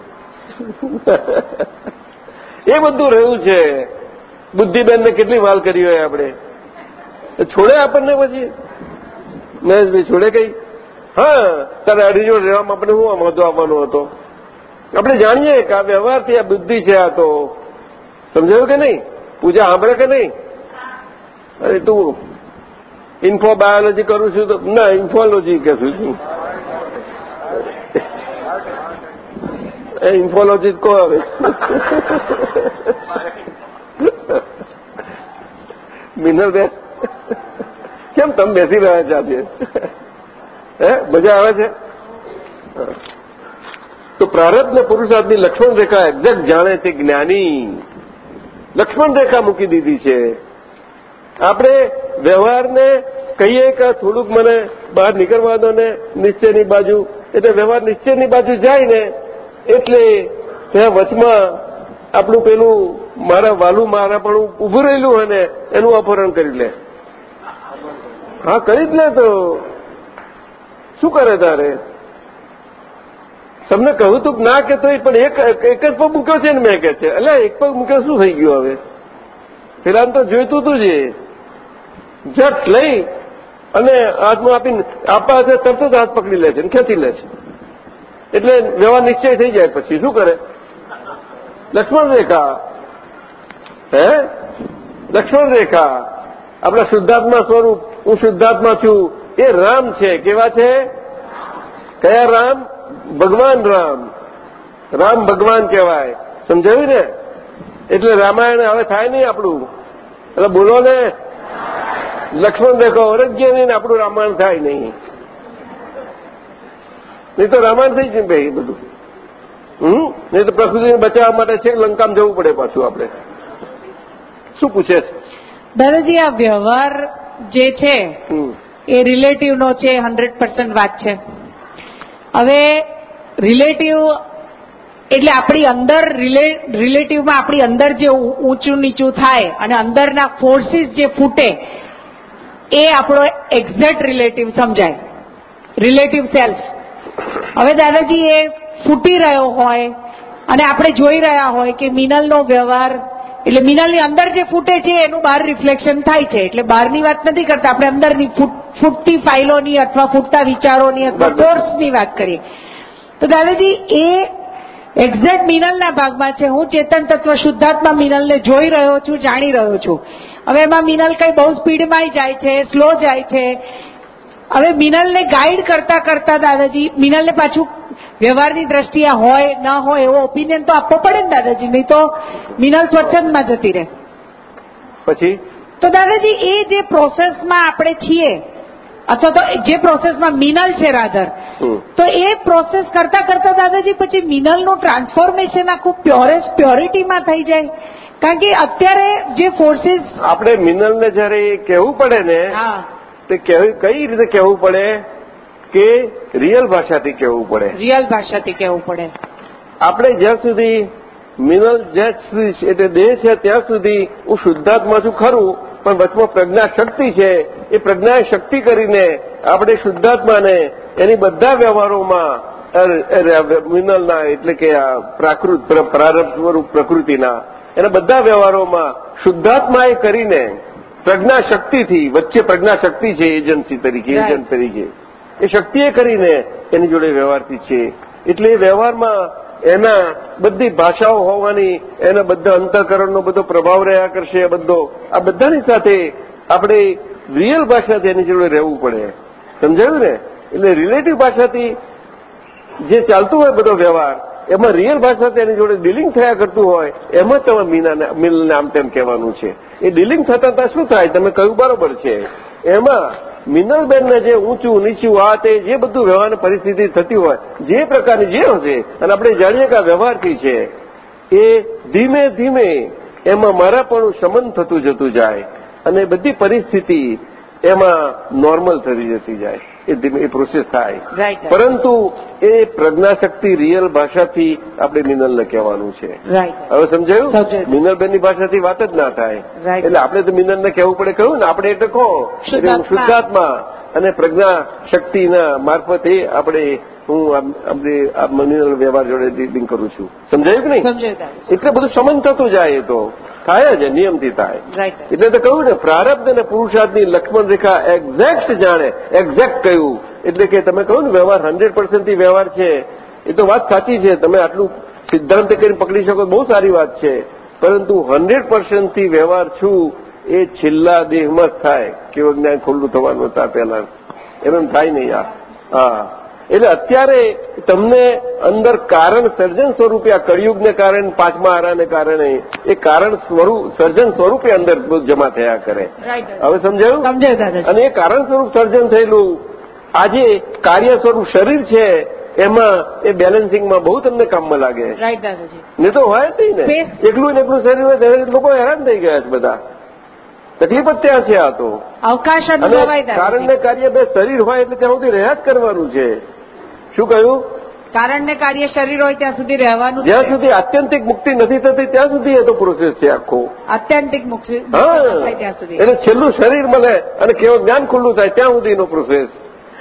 Speaker 4: એ બધું રહ્યું છે. બુદ્ધિબેનને કેટલી વાલ કરી હોય આપણે? છોડે આપણને પછી. મહેશભાઈ, છોડે કઈ? હા, તારે અઢી જોડે રહેવામાં આપણે શું મહત્વ આપવાનો હતો? આપણે જાણીએ કે આ વ્યવહારથી આ બુદ્ધિ છે આ તો. સમજાયું કે નહીં? પૂજા સાંભળે કે નહીં? અરે તું ઇન્ફો બાયોલોજી કરું છું તો, ના ઇન્ફોલોજી કે છું. છું એ ઇન્ફોલોજી કહો હવે. મિનલબેન કેમ તમે બેસી રહ્યા છો આજે? હે, મજા આવે છે? તો પ્રારબ્ધ ને પુરુષાર્થની લક્ષ્મણ રેખા એક્ઝેક્ટ જાણે છે જ્ઞાની. લક્ષ્મણ રેખા મૂકી દીધી છે. આપણે વ્યવહારને કહીએ કે થોડુંક મને બહાર નીકળવા દો ને નિશ્ચયની બાજુ, એટલે વ્યવહાર નિશ્ચયની બાજુ જાય ને, એટલે ત્યાં વચમાં આપણું પેલું મારા વાલું મારા પણ ઉભું રહેલું હોય ને, એનું અપહરણ કરી લે. હા, કરી જ લે તો. શું કરે તારે? તમને કહ્યું તું ના કે તો પણ એક એક જ પગ મૂક્યો છે ને મેં કે છે. એટલે એક પગ મૂક્યો શું થઈ ગયું હવે? પેલા તો જોઈતું હતું જ. એ. જટ લઈ અને હાથમાં આપીને આપવા હાથે તરત જ હાથ પકડી લે છે અને ખેંચી લે છે. એટલે વ્યવહાર નિશ્ચય થઈ જાય પછી. શું કરે? લક્ષ્મણ રેખા. હે? લક્ષ્મણ રેખા. આપણા શુદ્ધાત્મા સ્વરૂપ, હું શુદ્ધાત્મા છું. એ રામ છે. કેવા છે? કયા રામ? ભગવાન રામ. રામ ભગવાન કહેવાય. સમજાયું ને? એટલે રામાયણ હવે થાય નહીં આપણું. એટલે બોલો ને. લક્ષ્મણ દેખો અરજ્ય નહીં ને આપણું રામાયણ થાય નહીં. નહીં તો રામાયણ થઈ જાય ભાઈ બધું. હમ? નહીં તો પ્રકૃતિને બચાવવા માટે છે લંકામાં જવું પડે પાછું આપણે. શું પૂછે છે?
Speaker 9: દાદાજી આ વ્યવહાર જે છે એ રિલેટિવનો છે હંડ્રેડ પર્સન્ટ વાત છે. હવે રિલેટિવ એટલે આપણી અંદર રિલેટિવમાં આપણી અંદર જે ઊંચું નીચું થાય અને અંદરના ફોર્સીસ જે ફૂટે એ આપણો એક્ઝેક્ટ રિલેટિવ સમજાય. રિલેટિવ સેલ્ફ હવે દાદાજી એ ફૂટી રહ્યો હોય અને આપણે જોઈ રહ્યા હોય કે મિનલનો વ્યવહાર એટલે મિનલની અંદર જે ફૂટે છે એનું બહાર રિફ્લેક્શન થાય છે. એટલે બહારની વાત નથી કરતા આપણે અંદરની ફૂટ- ફૂટતી ફાઇલોની અથવા ફૂટતા વિચારોની અથવા ડોર્સની વાત કરીએ. તો દાદાજી એ એક્ઝેક્ટ મિનલના ભાગમાં છે. હું ચેતન તત્વ શુદ્ધાત્મા મિનલને જોઈ રહ્યો છું જાણી રહ્યો છું. હવે એમાં મિનલ કઈ બહુ સ્પીડમાં જાય છે સ્લો જાય છે. હવે મિનલને ગાઈડ કરતા કરતા દાદાજી મિનલને પાછું વ્યવહારની દ્રષ્ટિએ હોય ન હોય એવો ઓપિનિયન તો આપવો પડે ને દાદાજી નહીં તો મિનલ સ્વચ્છંદમાં જતી રહે.
Speaker 4: પછી?
Speaker 9: તો દાદાજી એ જે પ્રોસેસમાં આપણે છીએ અથવા તો જે પ્રોસેસમાં મિનલ છે રાધર. તો એ પ્રોસેસ કરતા કરતા દાદાજી પછી મિનલનું ટ્રાન્સફોર્મેશન આખું પ્યોરેસ્ટ પ્યોરિટીમાં થઈ જાય. કારણ કે અત્યારે જે ફોર્સિસ
Speaker 4: આપણે મિનલને જયારે કહેવું પડે ને
Speaker 9: હા.
Speaker 4: તે કઈ રીતે કહેવું પડે? કે રિયલ ભાષાથી કહેવું પડે.
Speaker 9: રિયલ ભાષાથી કહેવું પડે.
Speaker 4: આપણે જ્યાં સુધી મિનલ જ્યાં સુધી એટલે દેહ છે ત્યાં સુધી હું શુદ્ધાત્મા છું ખરું પણ વચમાં પ્રજ્ઞા શક્તિ છે. એ પ્રજ્ઞા શક્તિ કરીને આપણે શુદ્ધાત્માને એની બધા વ્યવહારોમાં મિનલના એટલે કે આ પ્રાકૃત પ્રારંભ સ્વરૂપ પ્રકૃતિના એના બધા વ્યવહારોમાં શુદ્ધાત્માએ કરીને પ્રજ્ઞા શક્તિથી વચ્ચે પ્રજ્ઞા શક્તિ છે એજન્સી તરીકે એજન્ટ તરીકે એ શક્તિએ કરીને એની જોડે વ્યવહારથી છે. એટલે એ વ્યવહારમાં એના બધી ભાષાઓ હોવાની, એના બધા અંતઃકરણનો બધો પ્રભાવ રહ્યા કરશે આ બધો. આ બધાની સાથે આપણે રિયલ ભાષાથી એની જોડે રહેવું પડે. સમજાયું ને? એટલે રિલેટિવ ભાષાથી જે ચાલતું હોય બધો વ્યવહાર, એમાં રિયલ ભાષા તેની જોડે ડીલિંગ થયા કરતું હોય, એમાં તમે મીના મિલને આમ તેમ કહેવાનું છે. એ ડીલિંગ થતા ત્યાં શું થાય? તમે કયું બરોબર છે? એમાં મિનલબેનને જે ઊંચું, નીચું, આ તે જે બધું વ્યવહારની પરિસ્થિતિ થતી હોય, જે પ્રકારની જે હશે, અને આપણે જાણીએ કે આ વ્યવહારથી છે, એ ધીમે ધીમે એમાં મારા પણ શમન થતું જતું જાય, અને બધી પરિસ્થિતિ એમાં નોર્મલ થતી જતી જાય. એ ધીમે એ પ્રોસેસ થાય. પરંતુ એ પ્રજ્ઞાશક્તિ રિયલ ભાષાથી આપણે મિનલને કહેવાનું છે. હવે સમજાયું. મિનલબેનની ભાષાથી વાત જ ના થાય. એટલે આપણે તો મિનલને કહેવું પડે. કહ્યું ને આપણે એટલે કહો.
Speaker 9: શુદ્ધાત્મા.
Speaker 4: અને પ્રજ્ઞા શક્તિના મારફતે આપણે હું આ વ્યવહાર જોડે ડીલિંગ કરું છું. સમજાયું કે નહીં? એટલે બધું સમન થતું જાય તો. થાય જ નિયમથી થાય. એટલે તો કહ્યું ને પ્રારબ્ધ અને પુરુષાર્થની લક્ષ્મણ રેખા એક્ઝેક્ટ જાણે એક્ઝેક્ટ કહ્યું એટલે કે તમે કહ્યું ને વ્યવહાર હંડ્રેડ પર્સન્ટથી વ્યવહાર છે. એ તો વાત સાચી છે. તમે આટલું સિદ્ધાંત કરીને પકડી શકો બહુ સારી વાત છે. પરંતુ હંડ્રેડ પર્સન્ટથી વ્યવહાર છું એ છેલ્લા દેહમાં જ થાય કેવું જ્ઞાન ખુલ્લું થવાનું હતા પહેલા. એમ થાય નહીં આ. હા. એટલે અત્યારે તમને અંદર કારણ સર્જન સ્વરૂપે આ કળિયુગને કારણે પાંચમા આરાને કારણે એ કારણ સ્વરૂપ સર્જન સ્વરૂપે અંદર જમા થયા કરે. હવે સમજાયું?
Speaker 9: સમજાયું
Speaker 4: અને એ કારણ સ્વરૂપ સર્જન થયેલું આજે કાર્ય સ્વરૂપ શરીર છે એમાં એ બેલેન્સિંગમાં બહુ તમને કામમાં લાગે.
Speaker 9: રાઈટ દાદાજી.
Speaker 4: ને તો હોય જ નહીં ને. એકલું ને એકલું શરીર હોય લોકો હેરાન થઈ ગયા છે બધા. તકલીફ જ ત્યાં છે આ તો.
Speaker 9: અવકાશ
Speaker 4: કારણ ને કાર્ય બે શરીર હોય એટલે ત્યાં સુધી રહ્યા જ કરવાનું છે. શું કહ્યું?
Speaker 9: કારણ ને કાર્ય શરીર હોય ત્યાં સુધી રહેવાનું
Speaker 4: જ્યાં સુધી આત્યંતિક મુક્તિ નથી થતી ત્યાં સુધી એ તો પ્રોસેસ છે આખો.
Speaker 9: આત્યંતિક મુક્તિ ત્યાં સુધી.
Speaker 4: એટલે છેલ્લું શરીર મળે અને કેવળ જ્ઞાન ખુલ્લું થાય ત્યાં સુધીનો પ્રોસેસ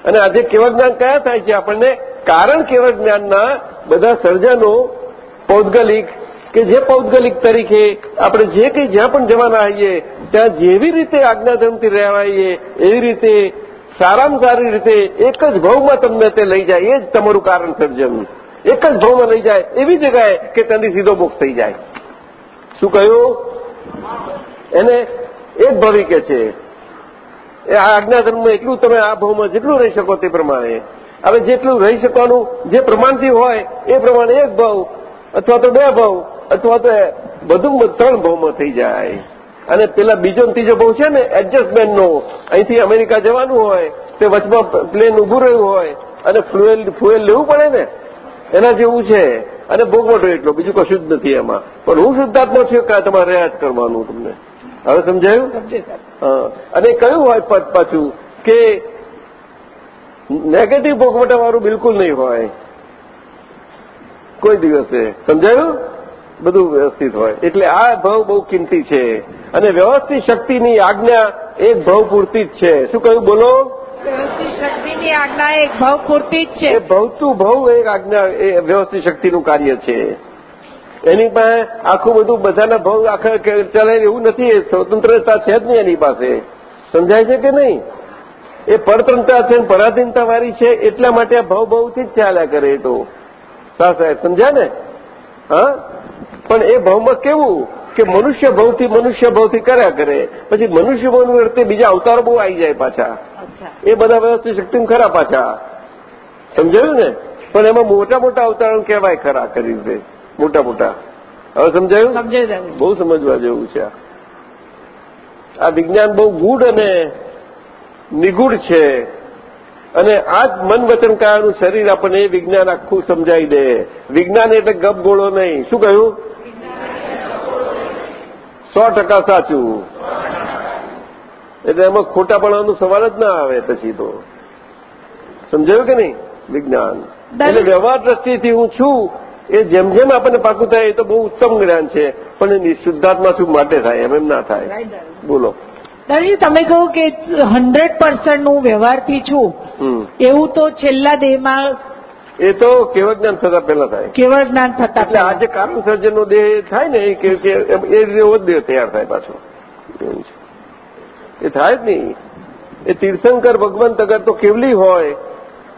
Speaker 4: અને આજે કેવળ જ્ઞાન કયા થાય છે આપણને? કારણ કેવળ જ્ઞાનના બધા સર્જનો પૌદ્ગલિક કે જે પૌદ્ગલિક તરીકે આપણે જે કંઈ જ્યાં પણ જવાના હોઈએ ત્યાં જેવી રીતે આજ્ઞાધર્મથી રહેવાઈએ, એવી રીતે સારામાં સારી રીતે એક જ ભાવમાં તમને તે લઈ જાય, એ જ તમારું કારણ સર્જનનું એક જ ભાવમાં લઈ જાય, એવી જગ્યાએ કે ત્યાંથી સીધો મોક્ષ થઈ જાય. શું કહ્યું? એને એક ભવિ કે છે, એ આ આજ્ઞાધર્મમાં એટલું તમે આ ભાવમાં જેટલું રહી શકો તે પ્રમાણે. હવે જેટલું રહી શકવાનું જે પ્રમાણથી હોય, એ પ્રમાણે એક ભાવ અથવા તો બે ભાવ. અથવા તો બધું ત્રણ ભાવમાં થઈ જાય. અને પેલા બીજો ત્રીજો ભાવ છે ને એડજસ્ટમેન્ટનો અહીંથી અમેરિકા જવાનું હોય તે વચમાં પ્લેન ઊભું રહ્યું હોય અને ફ્લુએલ ફ્લુએલ લેવું પડે ને એના જેવું છે. અને ભોગવટો એટલો બીજું કશું જ નથી એમાં. પણ હું શુદ્ધાત્મા છું કે તમારે રહ્યા જ કરવાનું તમને. હવે સમજાયું? અને કયું હોય પદ પાછું? કે નેગેટિવ ભોગવટાવાળું બિલકુલ નહીં હોય. કોઈ દિવસે. સમજાયું? બધું વ્યવસ્થિત હોય. એટલે આ ભાવ બહુ કિંમતી છે. અને વ્યવસ્થિત શક્તિની આજ્ઞા એક ભાવ પૂરતી જ છે. શું કહ્યું? બોલો.
Speaker 9: વ્યવસ્થિત શક્તિની આજ્ઞા એક ભાવ પૂરતી જ છે.
Speaker 4: ભવતું ભવ એક આજ્ઞા એ વ્યવસ્થિત શક્તિનું કાર્ય છે. એની પાસે આખું બધું બધાના ભાવ આખા ચાલે એવું નથી. સ્વતંત્રતા છે જ નહીં એની પાસે. સમજાય છે કે નહીં? એ પરતંત્રતા છે પરાધીનતા વાળી છે એટલા માટે આ ભાવ ભાવથી જ ચાલ્યા કરે તો. સા સાહેબ સમજ્યા ને? હા? પણ એ ભાવમાં કેવું કે મનુષ્ય ભાવથી મનુષ્ય ભાવથી કર્યા કરે? પછી મનુષ્ય ભાવની અર્થે બીજા અવતારો બહુ આવી જાય પાછા. એ બધા વ્યવસ્થિત શક્તિ ખરા પાછા. સમજાયું ને? પણ એમાં મોટા મોટા અવતારણ કહેવાય ખરા કરી રીતે. મોટા મોટા. હવે સમજાયું? બહુ સમજવા જેવું છે આ. આ વિજ્ઞાન બહુ ગૂઢ અને નિગૂઢ છે. અને આ જ મન વચન કાયાનું શરીર આપણને એ વિજ્ઞાન આખું સમજાવી દે. વિજ્ઞાન એટલે ગપ ગોળો નહીં. શું કહ્યું? સો ટકા સાચું. એટલે એમાં ખોટાપણાનો સવાલ જ ના આવે પછી તો. સમજાયું કે નહીં? વિજ્ઞાન. એટલે વ્યવહાર દ્રષ્ટિથી હું છું એ જેમ જેમ આપણને પાકું થાય એ તો બહુ ઉત્તમ જ્ઞાન છે. પણ એ શુદ્ધાત્મા શું માટે થાય? એમ એમ ના થાય. બોલો.
Speaker 9: દાદાજી તમે કહો કે હંડ્રેડ પર્સન્ટ હું વ્યવહારથી છું. એવું તો છેલ્લા દેહમાં
Speaker 4: એ તો કેવા જ્ઞાન થતા પહેલા થાય.
Speaker 9: કેવા જ્ઞાન થતા
Speaker 4: એટલે આજે કારણ સર્જનનો દેહ થાય ને કે- એ રીતે એવો જ દેહ તૈયાર થાય પાછો. એ થાય જ નહીં. એ તીર્થંકર ભગવંત અગર તો કેવલી હોય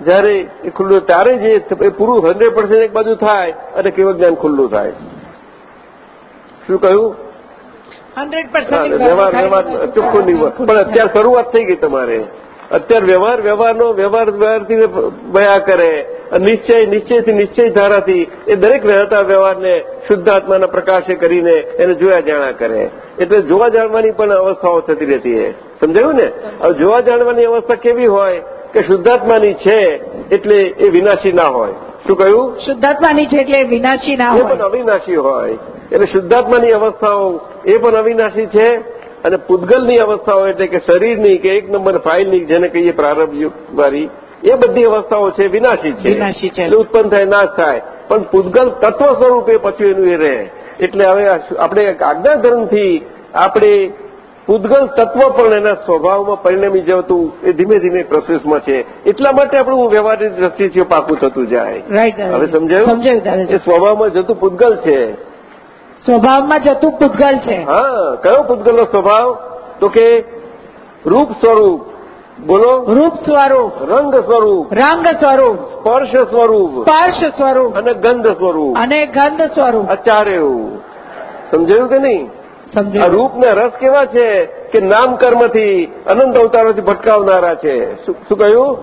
Speaker 4: જ્યારે એ ખુલ્લું ત્યારે જે એ પૂરું હંડ્રેડ પર્સન્ટ એક બાજુ થાય અને કેવળ જ્ઞાન ખુલ્લું થાય. શું કહ્યું?
Speaker 9: હંડ્રેડ
Speaker 4: વ્યવહાર ચોખ્ખું નહીં પણ અત્યારે શરૂઆત થઈ ગઈ તમારે. અત્યારે વ્યવહાર વ્યવહારનો વ્યવહાર વ્યવહારથી ભયા કરે. નિશ્ચય નિશ્ચયથી નિશ્ચય ધારાથી એ દરેક રહેતા વ્યવહારને શુદ્ધાત્માના પ્રકાશે કરીને એને જોયા જાણા કરે. એટલે જોવા જાણવાની પણ અવસ્થાઓ થતી રહેતી છે. સમજાયું ને? હવે જોવા જાણવાની અવસ્થા કેવી હોય કે શુદ્ધાત્માની છે એટલે એ વિનાશી ના હોય. શું કહ્યું?
Speaker 9: શુદ્ધાત્માની છે એટલે વિનાશી ના
Speaker 4: હોય. પણ અવિનાશી હોય. એટલે શુદ્ધાત્માની અવસ્થાઓ એ પણ અવિનાશી છે? અને પૂતગલની અવસ્થાઓ એટલે કે શરીરની કે એક નંબર ફાઇલની જેને કહીએ પ્રારંભ એ બધી અવસ્થાઓ છે વિનાશી છે. એટલે ઉત્પન્ન થાય નાશ થાય. પણ પૂતગલ તત્વ સ્વરૂપે પછી એનું એ રહે. એટલે હવે આપણે આજ્ઞાધર્મથી આપણે પૂતગલ તત્વ પણ એના સ્વભાવમાં પરિણમી જતું એ ધીમે ધીમે પ્રોસેસમાં છે. એટલા માટે આપણું વ્યવહારિક દ્રષ્ટિથી પાકું થતું જાય. હવે સમજાયું?
Speaker 9: સમજાયું
Speaker 4: એ સ્વભાવમાં જતું પૂતગલ છે.
Speaker 9: સ્વભાવમાં જતું પૂતગલ છે.
Speaker 4: હા કયો પૂતગલનો સ્વભાવ? તો કે રૂપ સ્વરૂપ. બોલો.
Speaker 9: રૂપ સ્વરૂપ.
Speaker 4: રંગ સ્વરૂપ.
Speaker 9: રંગ સ્વરૂપ.
Speaker 4: સ્પર્શ સ્વરૂપ.
Speaker 9: સ્પર્શ સ્વરૂપ.
Speaker 4: અને ગંધ સ્વરૂપ.
Speaker 9: અને ગંધ સ્વરૂપ.
Speaker 4: આ ચારે સમજાયું કે નહીં?
Speaker 9: સમજાયું.
Speaker 4: રૂપ ને રસ કેવા છે કે નામ કર્મથી અનંત અવતારોથી ભટકાવનારા છે? શું કહ્યું?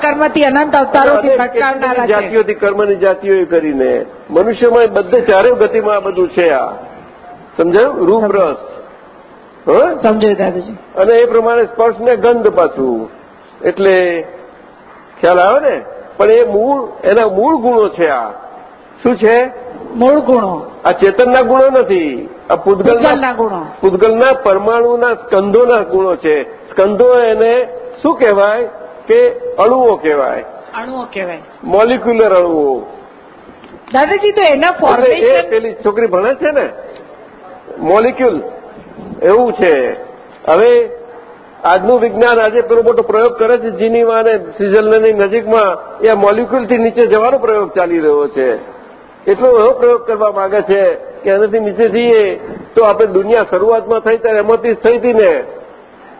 Speaker 9: કર્મથી અનંત અવતારોથી ભટકાવનારા
Speaker 4: જાતિઓથી કર્મની જાતિઓ કરીને મનુષ્યમાં બધે ચારે ગતિમાં આ બધું છે આ. સમજાયું? રૂપરસ.
Speaker 9: સમજાયું દાદાજી.
Speaker 4: અને એ પ્રમાણે સ્પર્શ ને ગંધ પાછું. એટલે ખ્યાલ આવે ને? પણ એ મૂળ એના મૂળ ગુણો છે આ. શું છે?
Speaker 9: મૂળ ગુણો.
Speaker 4: આ ચેતનના ગુણો નથી. આ પૂતગલના
Speaker 9: ગુણો.
Speaker 4: પૂતગલના પરમાણુના સ્કંધોના ગુણો છે. સ્કંધો એને શું કહેવાય? કે અણુઓ કહેવાય.
Speaker 9: અણુઓ કહેવાય.
Speaker 4: મોલિક્યુલર અણુઓ.
Speaker 9: દાદાજી તો એના
Speaker 4: એટલે એ પેલી છોકરી ભણે છે ને? મોલિક્યુલ એવું છે. હવે આજનું વિજ્ઞાન આજે પેલો મોટો પ્રયોગ કરે છે જીનીમાં અને સ્વિટરલેન્ડની નજીકમાં. એ મોલિક્યુલથી નીચે જવાનો પ્રયોગ ચાલી રહ્યો છે. એટલો એવો પ્રયોગ કરવા માંગે છે કે એનાથી નીચે જઈએ તો આપણે દુનિયા શરૂઆતમાં થઈ ત્યારે એમાંથી જ થઈ હતી ને.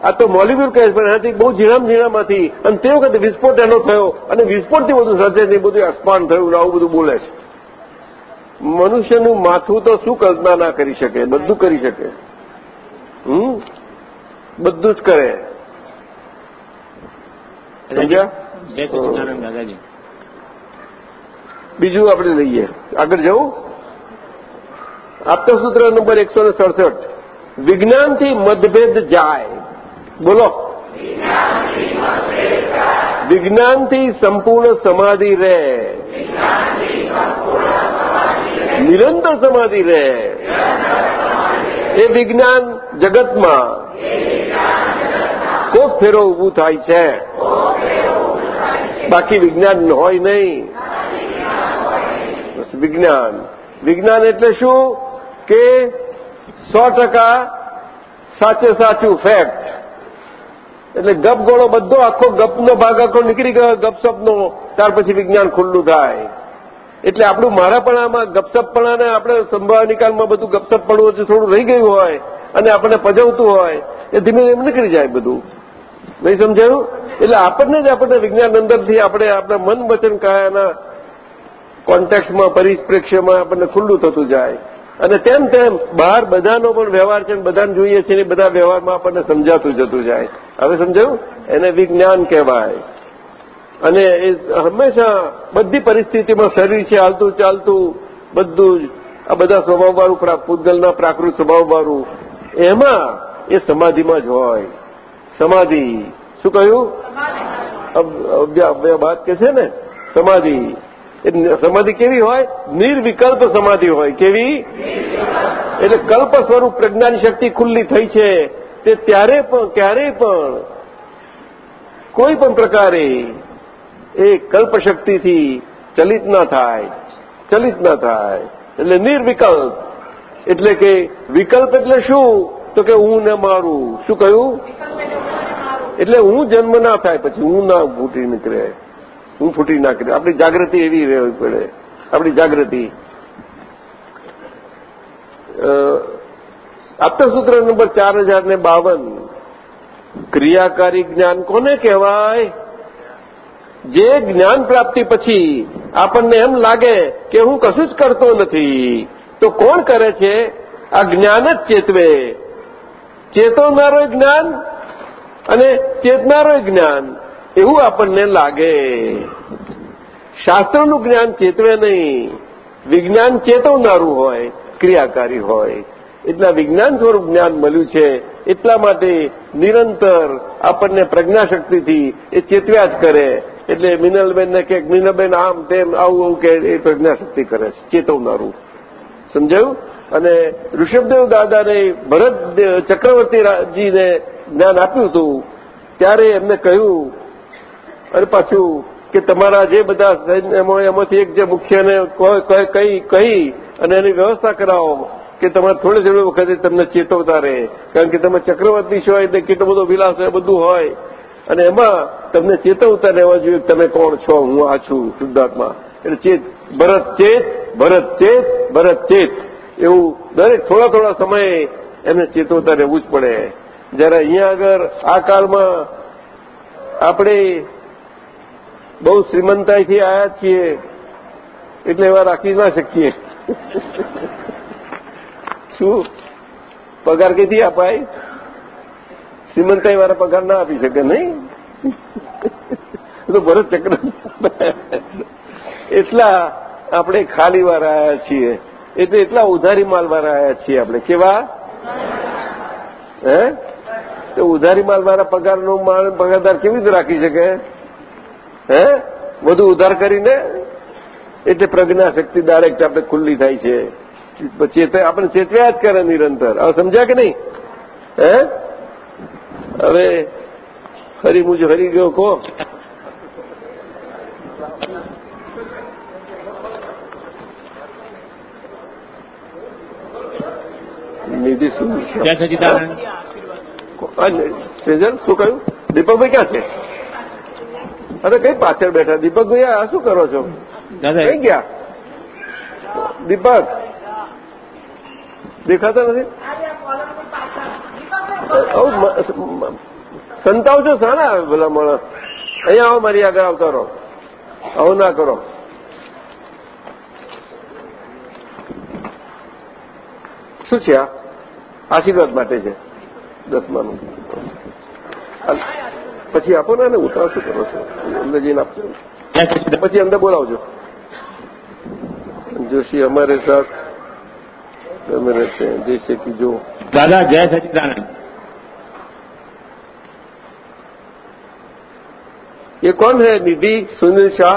Speaker 4: આ તો મોલિક્યુલ કહે છે પણ એનાથી બહુ ઝીણામ ઝીણામાંથી. અને તે વખતે વિસ્ફોટ એનો થયો અને વિસ્ફોટથી બધું સર્જે નહીં બધું એક્સપાન્ડ થયું આવું બધું બોલે છે. મનુષ્યનું માથું તો શું કલ્પના ના કરી શકે? બધું કરી શકે. હમ? બધું જ કરે. બીજું આપણે લઈએ. આગળ જવું? આપતસૂત્ર નંબર એકસો ને સડસઠ. વિજ્ઞાનથી મતભેદ જાય. બોલો. વિજ્ઞાનથી સંપૂર્ણ સમાધિ રહે. નિરંતર સમાધિ રહે. એ વિજ્ઞાન જગતમાં કોક ફેરો ઉભું થાય છે. બાકી વિજ્ઞાન હોય નહીં. વિજ્ઞાન. વિજ્ઞાન એટલે શું? કે સો ટકા સાચે સાચું ફેક્ટ એટલે ગપ ગોળો બધો આખો ગપનો ભાગ આખો નીકળી ગયો, ગપસપનો. ત્યાર પછી વિજ્ઞાન ખુલ્લું થાય. એટલે આપણું મારાપણામાં ગપસપપણાને આપણે સંભાવ નિકાલમાં બધું ગપસપપણું હજુ થોડું રહી ગયું હોય અને આપણને પજવતું હોય, એ ધીમે ધીમે નીકળી જાય બધું. નહીં સમજાયું? એટલે આપણને જ આપણને વિજ્ઞાન અંદરથી આપણે આપણા મન વચન કાયાના કોન્ટેક્ટમાં પરિપ્રેક્ષ્યમાં આપણને ખુલ્લું થતું જાય. અને તેમ તેમ બહાર બધાનો પણ વ્યવહાર છે બધાને જોઈએ છીએ ને બધા વ્યવહારમાં આપણને સમજાતું જતું જાય. હવે સમજાયું એને વિજ્ઞાન કહેવાય. અને એ હંમેશા બધી પરિસ્થિતિમાં શરીર છે હાલતું ચાલતું બધું જ. આ બધા સ્વભાવવાળું પૂતગલના પ્રાકૃત સ્વભાવવાળું. એમાં એ સમાધિમાં જ હોય. સમાધિ. શું કહ્યું? બાદ કે છે ને? સમાધિ. સમાધિ કેવી હોય? નિર્વિકલ્પ સમાધિ હોય. કેવી? એટલે કલ્પ સ્વરૂપ પ્રજ્ઞાની શક્તિ ખુલ્લી થઈ છે. તે ત્યારે પણ ક્યારેય પણ કોઈ પણ પ્રકારે એ કલ્પશક્તિથી ચલિત ના થાય. ચલિત ના થાય. એટલે નિર્વિકલ્પ. એટલે કે વિકલ્પ એટલે શું? તો કે હું ને મારું. શું કહ્યું? એટલે હું જન્મ ના થાય પછી હું ના ફૂટી નીકળે. હું ફૂટી ના આપણી જાગૃતિ એવી રહેવી પડે. આપણી જાગૃતિ. આપતસૂત્ર નંબર ચાર હજાર ને બાવન. ક્રિયાકારી જ્ઞાન કોને કહેવાય? જે જ્ઞાન પ્રાપ્તિ પછી આપણને એમ લાગે કે હું કશું જ કરતો નથી. તો કોણ કરે છે? આ જ્ઞાન જ ચેતવે. ચેતવનારો જ્ઞાન અને ચેતનારો જ્ઞાન. એવું આપણને લાગે. શાસ્ત્રનું જ્ઞાન ચેતવે નહીં. વિજ્ઞાન ચેતવનારું હોય, ક્રિયાકારી હોય. એટલા વિજ્ઞાન સ્વરૂપ જ્ઞાન મળ્યું છે. એટલા માટે નિરંતર આપણને પ્રજ્ઞાશક્તિથી એ ચેતવ્યા જ કરે. એટલે મિનલબેનને કે, મિનલબેન, આમ તેમ આવું આવું કે, એ પ્રજ્ઞાશક્તિ કરે છે, ચેતવનારું. સમજાયું? અને ઋષભદેવ દાદાને ભરત ચક્રવર્તીજીને જ્ઞાન આપ્યું હતું. ત્યારે એમને કહ્યું અને પાછું કે તમારા જે બધા એમાંથી એક જે મુખ્યને કઈ કહી અને એની વ્યવસ્થા કરાવો કે તમારે થોડે થોડે વખતે તમને ચેતવતા રહે કારણ કે તમે ચક્રવર્તી છો એટલે કેટલો બધો વિલાસ હોય, બધું હોય. અને એમાં તમને ચેતવતા રહેવા જોઈએ તમે કોણ છો, હું આ છું, શુદ્ધાત્મા. એટલે ચેત, ભરત ચેત ભરત ચેત ભરત ચેત. એવું દરેક થોડા થોડા સમયે એમને ચેતવતા રહેવું જ પડે. જયારે અહીંયા આગળ આ કાળમાં આપણે બહુ શ્રીમંતાઈથી આવ્યા છીએ એટલે એવા રાખી ના શકીએ. શું? પગાર કઈથી અપાય? શ્રીમંતાઈ વાળા પગાર ના આપી શકે નહીં? તો ભરત ચક્ર એટલા આપણે ખાલી વાર આવ્યા છીએ. એટલે એટલા ઉધારી માલ વાળા આવ્યા છીએ આપણે. કેવા? હે? તો ઉધારી માલ વાળા પગારનો માલ પગારદાર કેવી રીતે રાખી શકે? હે? બધું ઉધાર કરીને? એટલે પ્રજ્ઞા શક્તિ ડાયરેક્ટ આપણે ખુલ્લી થાય છે. ચેત આપણે ચેતવ્યા જ કરે નિરંતર. હવે સમજ્યા કે નહીં? હે? હવે ફરી મુજ હરી ગયો કહો. નિધિ શું સચિદાનંદ. શું કહ્યું? દીપકભાઈ ક્યાં છે? અરે કઈ પાછળ બેઠા? દીપકભાઈ આ શું કરો છો? કઈ ગયા? દીપક? દેખાતા નથી? સંતાવ છો સારા આવે ભલા માણસ? અહીંયા આવો મારી આગળ આવતા રહો. આવું ના કરો. શું છે આ? આશીર્વાદ માટે છે. દસમાનું. પછી આપો ને ઉતાર શું કરો છો અંદર જઈને આપજો પછી અંદર બોલાવજો જોશી અમારે સાથ તમે રહેતે જૈસે કે જો
Speaker 10: દાદા જય સચિદાનંદ
Speaker 4: ये कौन है निधि सुनील शाह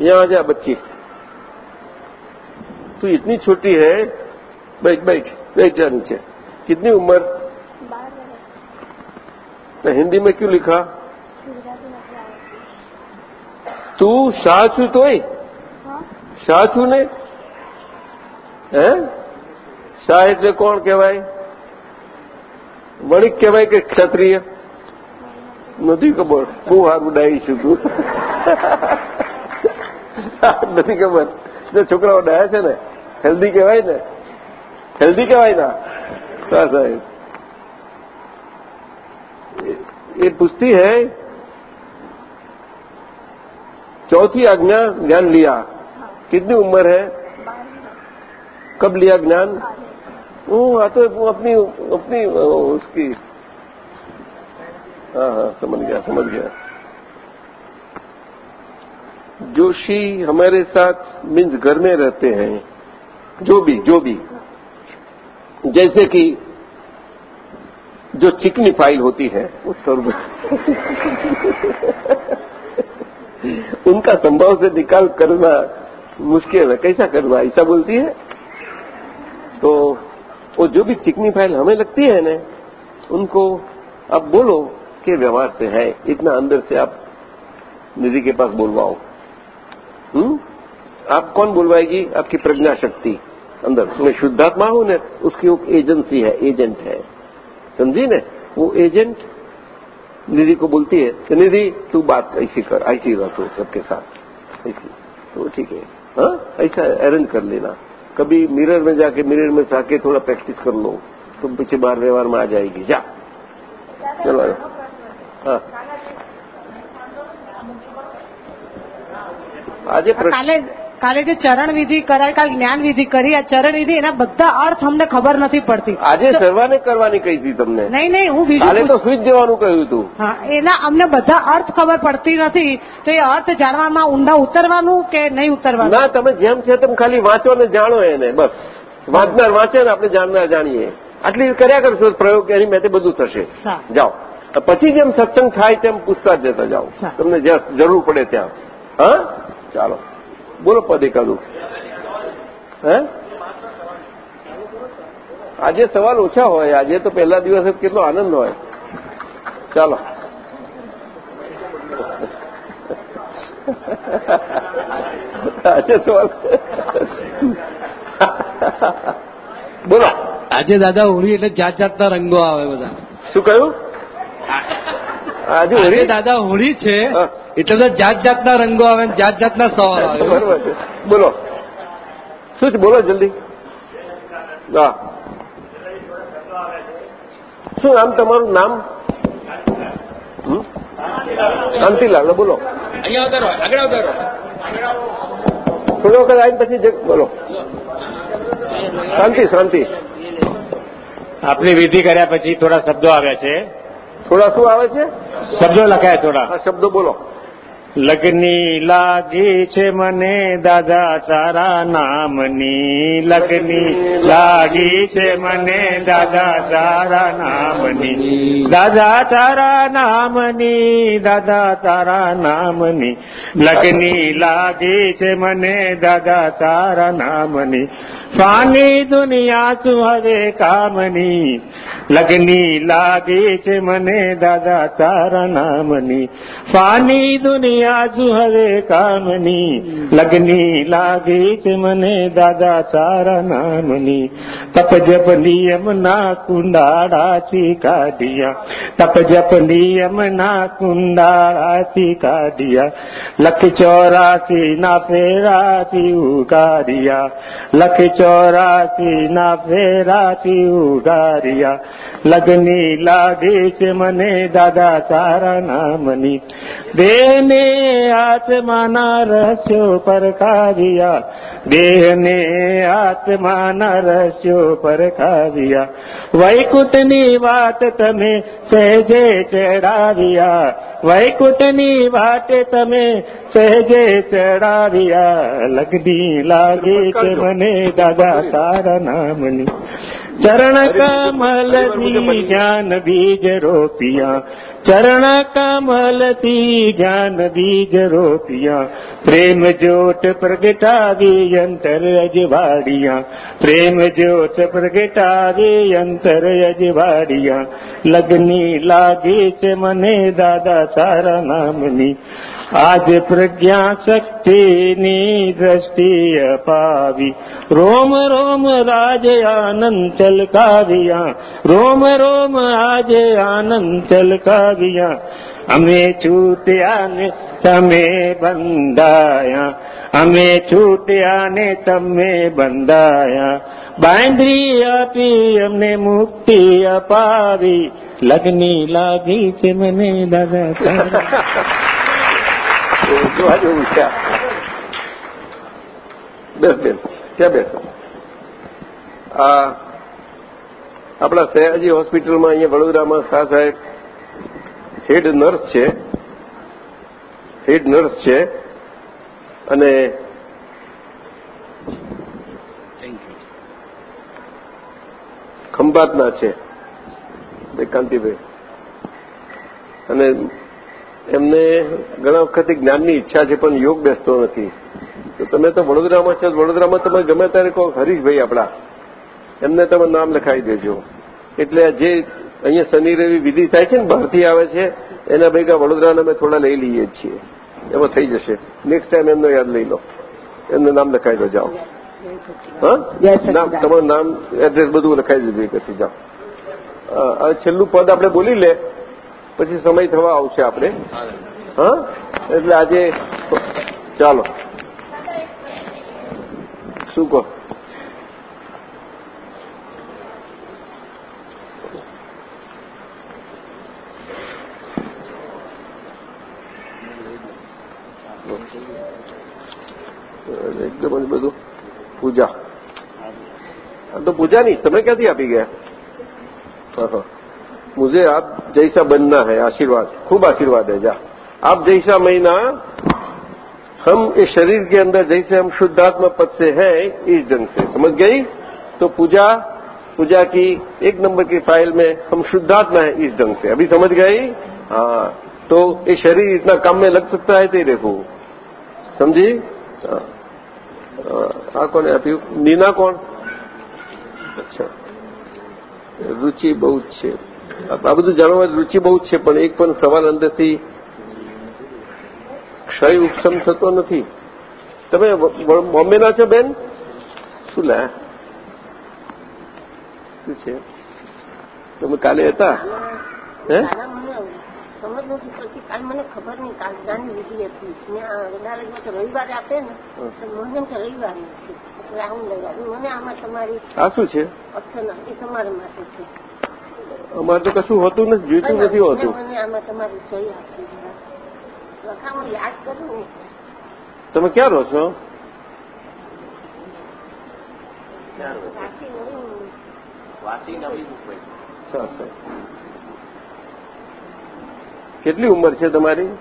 Speaker 4: यहाँ आ जा बच्ची तू इतनी छोटी है बैठ बैठ बैठ जा नीचे कितनी उम्र तो हिंदी में क्यों लिखा तू शाह छू तो શાહ છું ને હે શાહ એટલે કોણ કહેવાય વણિક કહેવાય કે ક્ષત્રિય નથી ખબર બહુ સારું ડાઈ છું તું નથી ખબર જે છોકરાઓ ડાયા છે ને હેલ્ધી કહેવાય ને હેલ્ધી કહેવાય ના હા સાહેબ ये पूछती है। चौथी आज्ञा, ज्ञान लिया। कितनी उम्र है? कब लिया ज्ञान? वो तो अपनी अपनी उसकी। हाँ हाँ समझ गया समझ गया। जोशी हमारे साथ मीन्स घर में रहते हैं, जो भी जो भी। जैसे कि जो चिकनी फ़ाइल होती है, वो सर्व उनका संभव से निकाल करना मुश्किल है। कैसा करना? ऐसा बोलती है? तो वो जो भी चिकनी फ़ाइल हमें लगती है ना, उनको आप बोलो के व्यवहार से है, इतना अंदर से आप निधि के पास बुलवाओ। हम्म? आप कौन बुलवाएगी? आपकी प्रज्ञा शक्ति। अंदर। मैं शुद्धात्मा हूँ ने, उसकी एजेंसी है एजेंट है। समझी ने वो एजेंट निधि को बोलती है कि निधि तू बात ऐसी कर ऐसी रह तू सबके साथ ऐसी तो ठीक है हाँ ऐसा अरेंज कर लेना कभी मिरर में जाके मिरर में जाके थोड़ा प्रैक्टिस कर लो तुम पीछे बाहर व्यवहार में आ जाएगी जा चलो हाँ આજે પ્રશ્ન
Speaker 9: કાલે જે ચરણ વિધિ કરાય કાલે જ્ઞાન વિધિ કરી આ ચરણ વિધિ એના બધા અર્થ અમને ખબર નથી પડતી.
Speaker 4: આજે સર્વાને કરવાની કહી હતી તમને.
Speaker 9: નહીં નહીં હું
Speaker 4: કાલે
Speaker 9: બીજું
Speaker 4: તો સુઈ જવાનું કહ્યું હતું.
Speaker 9: હા એના અમને બધા અર્થ ખબર પડતી નથી. તો એ અર્થ જાણવામાં ઊંડા ઉતરવાનું કે નહીં ઉતરવાનું?
Speaker 4: ના તમે જેમ છે તેમ ખાલી વાંચો ને જાણો એને બસ. વાંચનાર વાંચે ને આપણે જાણનાર જાણીએ. આટલી કર્યા કરશો પ્રયોગ એની મેં બધું થશે. જાઓ. પછી જેમ સત્સંગ થાય તેમ પૂછતા જતા જાઓ. તમને જ્યાં જરૂર પડે ત્યાં. હા? ચાલો. બોલો પદ એકાદું હે? આજે સવાલ ઓછા હોય આજે તો પહેલા દિવસે કેટલો આનંદ હોય. ચાલો. આજે સવાલ બોલો.
Speaker 1: આજે દાદા હોળી એટલે જાત જાતના રંગો આવે બધા.
Speaker 4: શું કહ્યું? આજે હોળી?
Speaker 1: દાદા હોળી છે. એટલે તો જાત જાતના રંગો આવે ને જાત જાતના સવાલ આવે.
Speaker 4: બરોબર છે. બોલો. શું છે? બોલો જલ્દી. હા. શું નામ તમારું? નામ? હમ? શાંતિલાલ. બોલો.
Speaker 7: અહીંયા ઉતારો આગળ ઉતારો.
Speaker 4: થોડી વખત આવીને પછી બોલો. શાંતિ શાંતિ.
Speaker 10: આપની વિધિ કર્યા પછી થોડા શબ્દો આવ્યા છે.
Speaker 4: થોડા શું આવે છે?
Speaker 10: શબ્દો લખાય થોડા.
Speaker 4: શબ્દો બોલો.
Speaker 10: લગની લાગી છે મને દાદા તારા નામની. લગની લાગી છે મને દાદા તારા નામની. દાદા તારા નામની દાદા તારા નામની. લગની લાગી છે મને દાદા તારા નામની. ફાની દુનિયા શું હવે કામની લગની લાગી છે મને દાદા તારા નામની ફાની દુનિયા શું હવે કામની લગની લાગી છે મને દાદા તારા નામની તપ જપ નિયમ ના કુંડાળાથી કાઢિયા તપ જપ નિયમ ના કુંડાળાથી કાઢિયા લખ ચોરાસી ના ફેરાથી ઉગાડ્યા લખ ચોરાસી ના ફેરાથી ઉઘારિયા લગની લાગી છે મને દાદા તારા નામની દેહને આત્માના રહસ્યો પરખાવ્યા દેહને આત્માના રહસ્યો પરખાવ્યા વૈકુટની વાત તમે સહેજે ચડાવ્યા. વૈકુટની વાત તમે સહેજે ચડાવ્યા. લગની લાગે છે મને દાદા તારા નામની. ચરણ કમલથી જ્ઞાન બીજ રોપિયા ચરણ કમલથી જ્ઞાન બીજ રોપિયા પ્રેમ જ્યોત પ્રગટાવી અંતર અજવાડિયા પ્રેમ જ્યોત પ્રગટાવી અંતર અજવાડિયા લગની લાગે છે મને દાદા તારા નામની આજ પ્રજ્ઞા શક્તિની દ્રષ્ટિ અપાવી રોમ રોમ રાજ આનંદ ચલકાવ્યા. રોમ રોમ આજે આનંદ ચલકાવ્યા. અમે છૂટ્યા ને તમે બંધાયા. અમે છૂટ્યા ને તમે બંધાયા. બાંધરી આપી અમને મુક્તિ અપાવી. લગ્ની લાગી છે મને દાદા.
Speaker 4: જોવા જેવું છે. બેસ બેન ક્યાં બેસો આ આપણા સયાજી હોસ્પિટલમાં અહીંયા વડોદરામાં શાહ સાહેબ હેડ નર્સ છે હેડ નર્સ છે અને ખંભાતના છે ભાઈ કાંતિભાઈ અને એમને ઘણા વખતે જ્ઞાનની ઈચ્છા છે પણ યોગ બેસતો નથી. તો તમે તો વડોદરામાં છો વડોદરામાં તમે ગમે ત્યારે કહો હરીશભાઈ આપણા એમને તમે નામ લખાવી દેજો. એટલે જે અહીંયા શનિ રવિ વિધિ થાય છે ને બહારથી આવે છે એના ભેગા વડોદરાને અમે થોડા લઈ લઈએ છીએ. એમાં થઈ જશે. નેક્સ્ટ ટાઈમ એમનો યાદ લઈ લો. એમનું નામ લખાઈ દો જાઓ. હા? નામ તમારું નામ એડ્રેસ બધું લખાવી દીધું એકથી જાઓ. હવે છેલ્લું પદ આપણે બોલી લે. પછી સમય થવા આવશે આપણે. હા? એટલે આજે ચાલો. શું કહો? એકદમ જ બધું પૂજા. તો પૂજા નહીં તમે ક્યાંથી આપી ગયા? હા હા. मुझे आप जैसा बनना है आशीर्वाद खूब आशीर्वाद है जा आप जैसा महीना हम इस शरीर के अंदर जैसे हम शुद्धात्मा पद से हैं इस ढंग से समझ गई तो पूजा पूजा की एक नंबर की फाइल में हम शुद्धात्मा है इस ढंग से अभी समझ गई हाँ तो ये शरीर इतना काम में लग सकता है तेरे को समझी हाँ આ કોને આપ્યું નીના કોણ અચ્છા રુચિ બહુ જ છે આ બધું જાણવા રુચિ બહુ છે પણ એક પણ સવાલ અંદરથી ક્ષય ઉપશમ થતો નથી. તમે બોમ્બેના છો બેન? શું લાયા શું છે? તમે કાલે હતા? હે?
Speaker 11: સમજ નથી પડતી કાલ મને ખબર નહીં કાલ જાણી વિધિ હતી અદાલતમાં તો રવિવારે આપે ને તો મને કે રવિવારે નથી એટલે આવું લગાવ્યું મને આમાં તમારી
Speaker 4: આ શું છે?
Speaker 11: અક્ષર એ તમારા માટે છે.
Speaker 4: અમારે તો કશું હોતું નથી જોઈતું નથી હોતું. તમે ક્યાં રહો છો? કેટલી ઉંમર છે તમારી?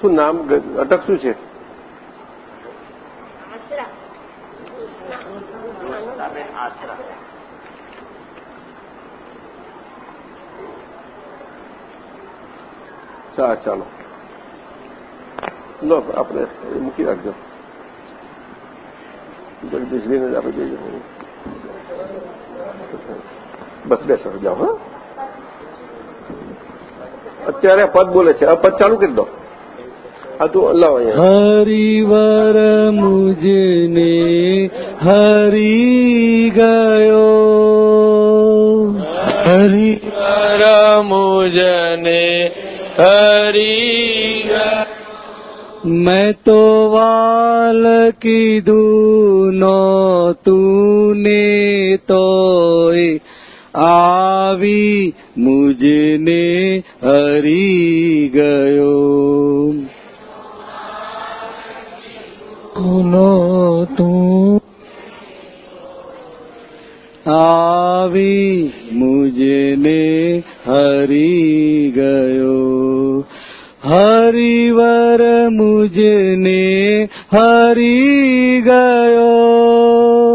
Speaker 4: શું નામ અટક શું છે? સા ચાલો. લો, આપણે મૂકી રાખજો. જગદીશભાઈને જ આપણે જઈએ. બસ, બેસો, જાઓ, હા. અત્યારે પદ બોલે છે. આ પદ ચાલુ કરી દો.
Speaker 1: હરિવર મુજને હરી ગયો. હરિવર મુજને હરી મેં તો વાલ કીધું નો તુને તોય આવી મુજને હરી ગયો. નો તું. આવી મુજને હરી ગયો. હરિવર મુજને હરી ગયો.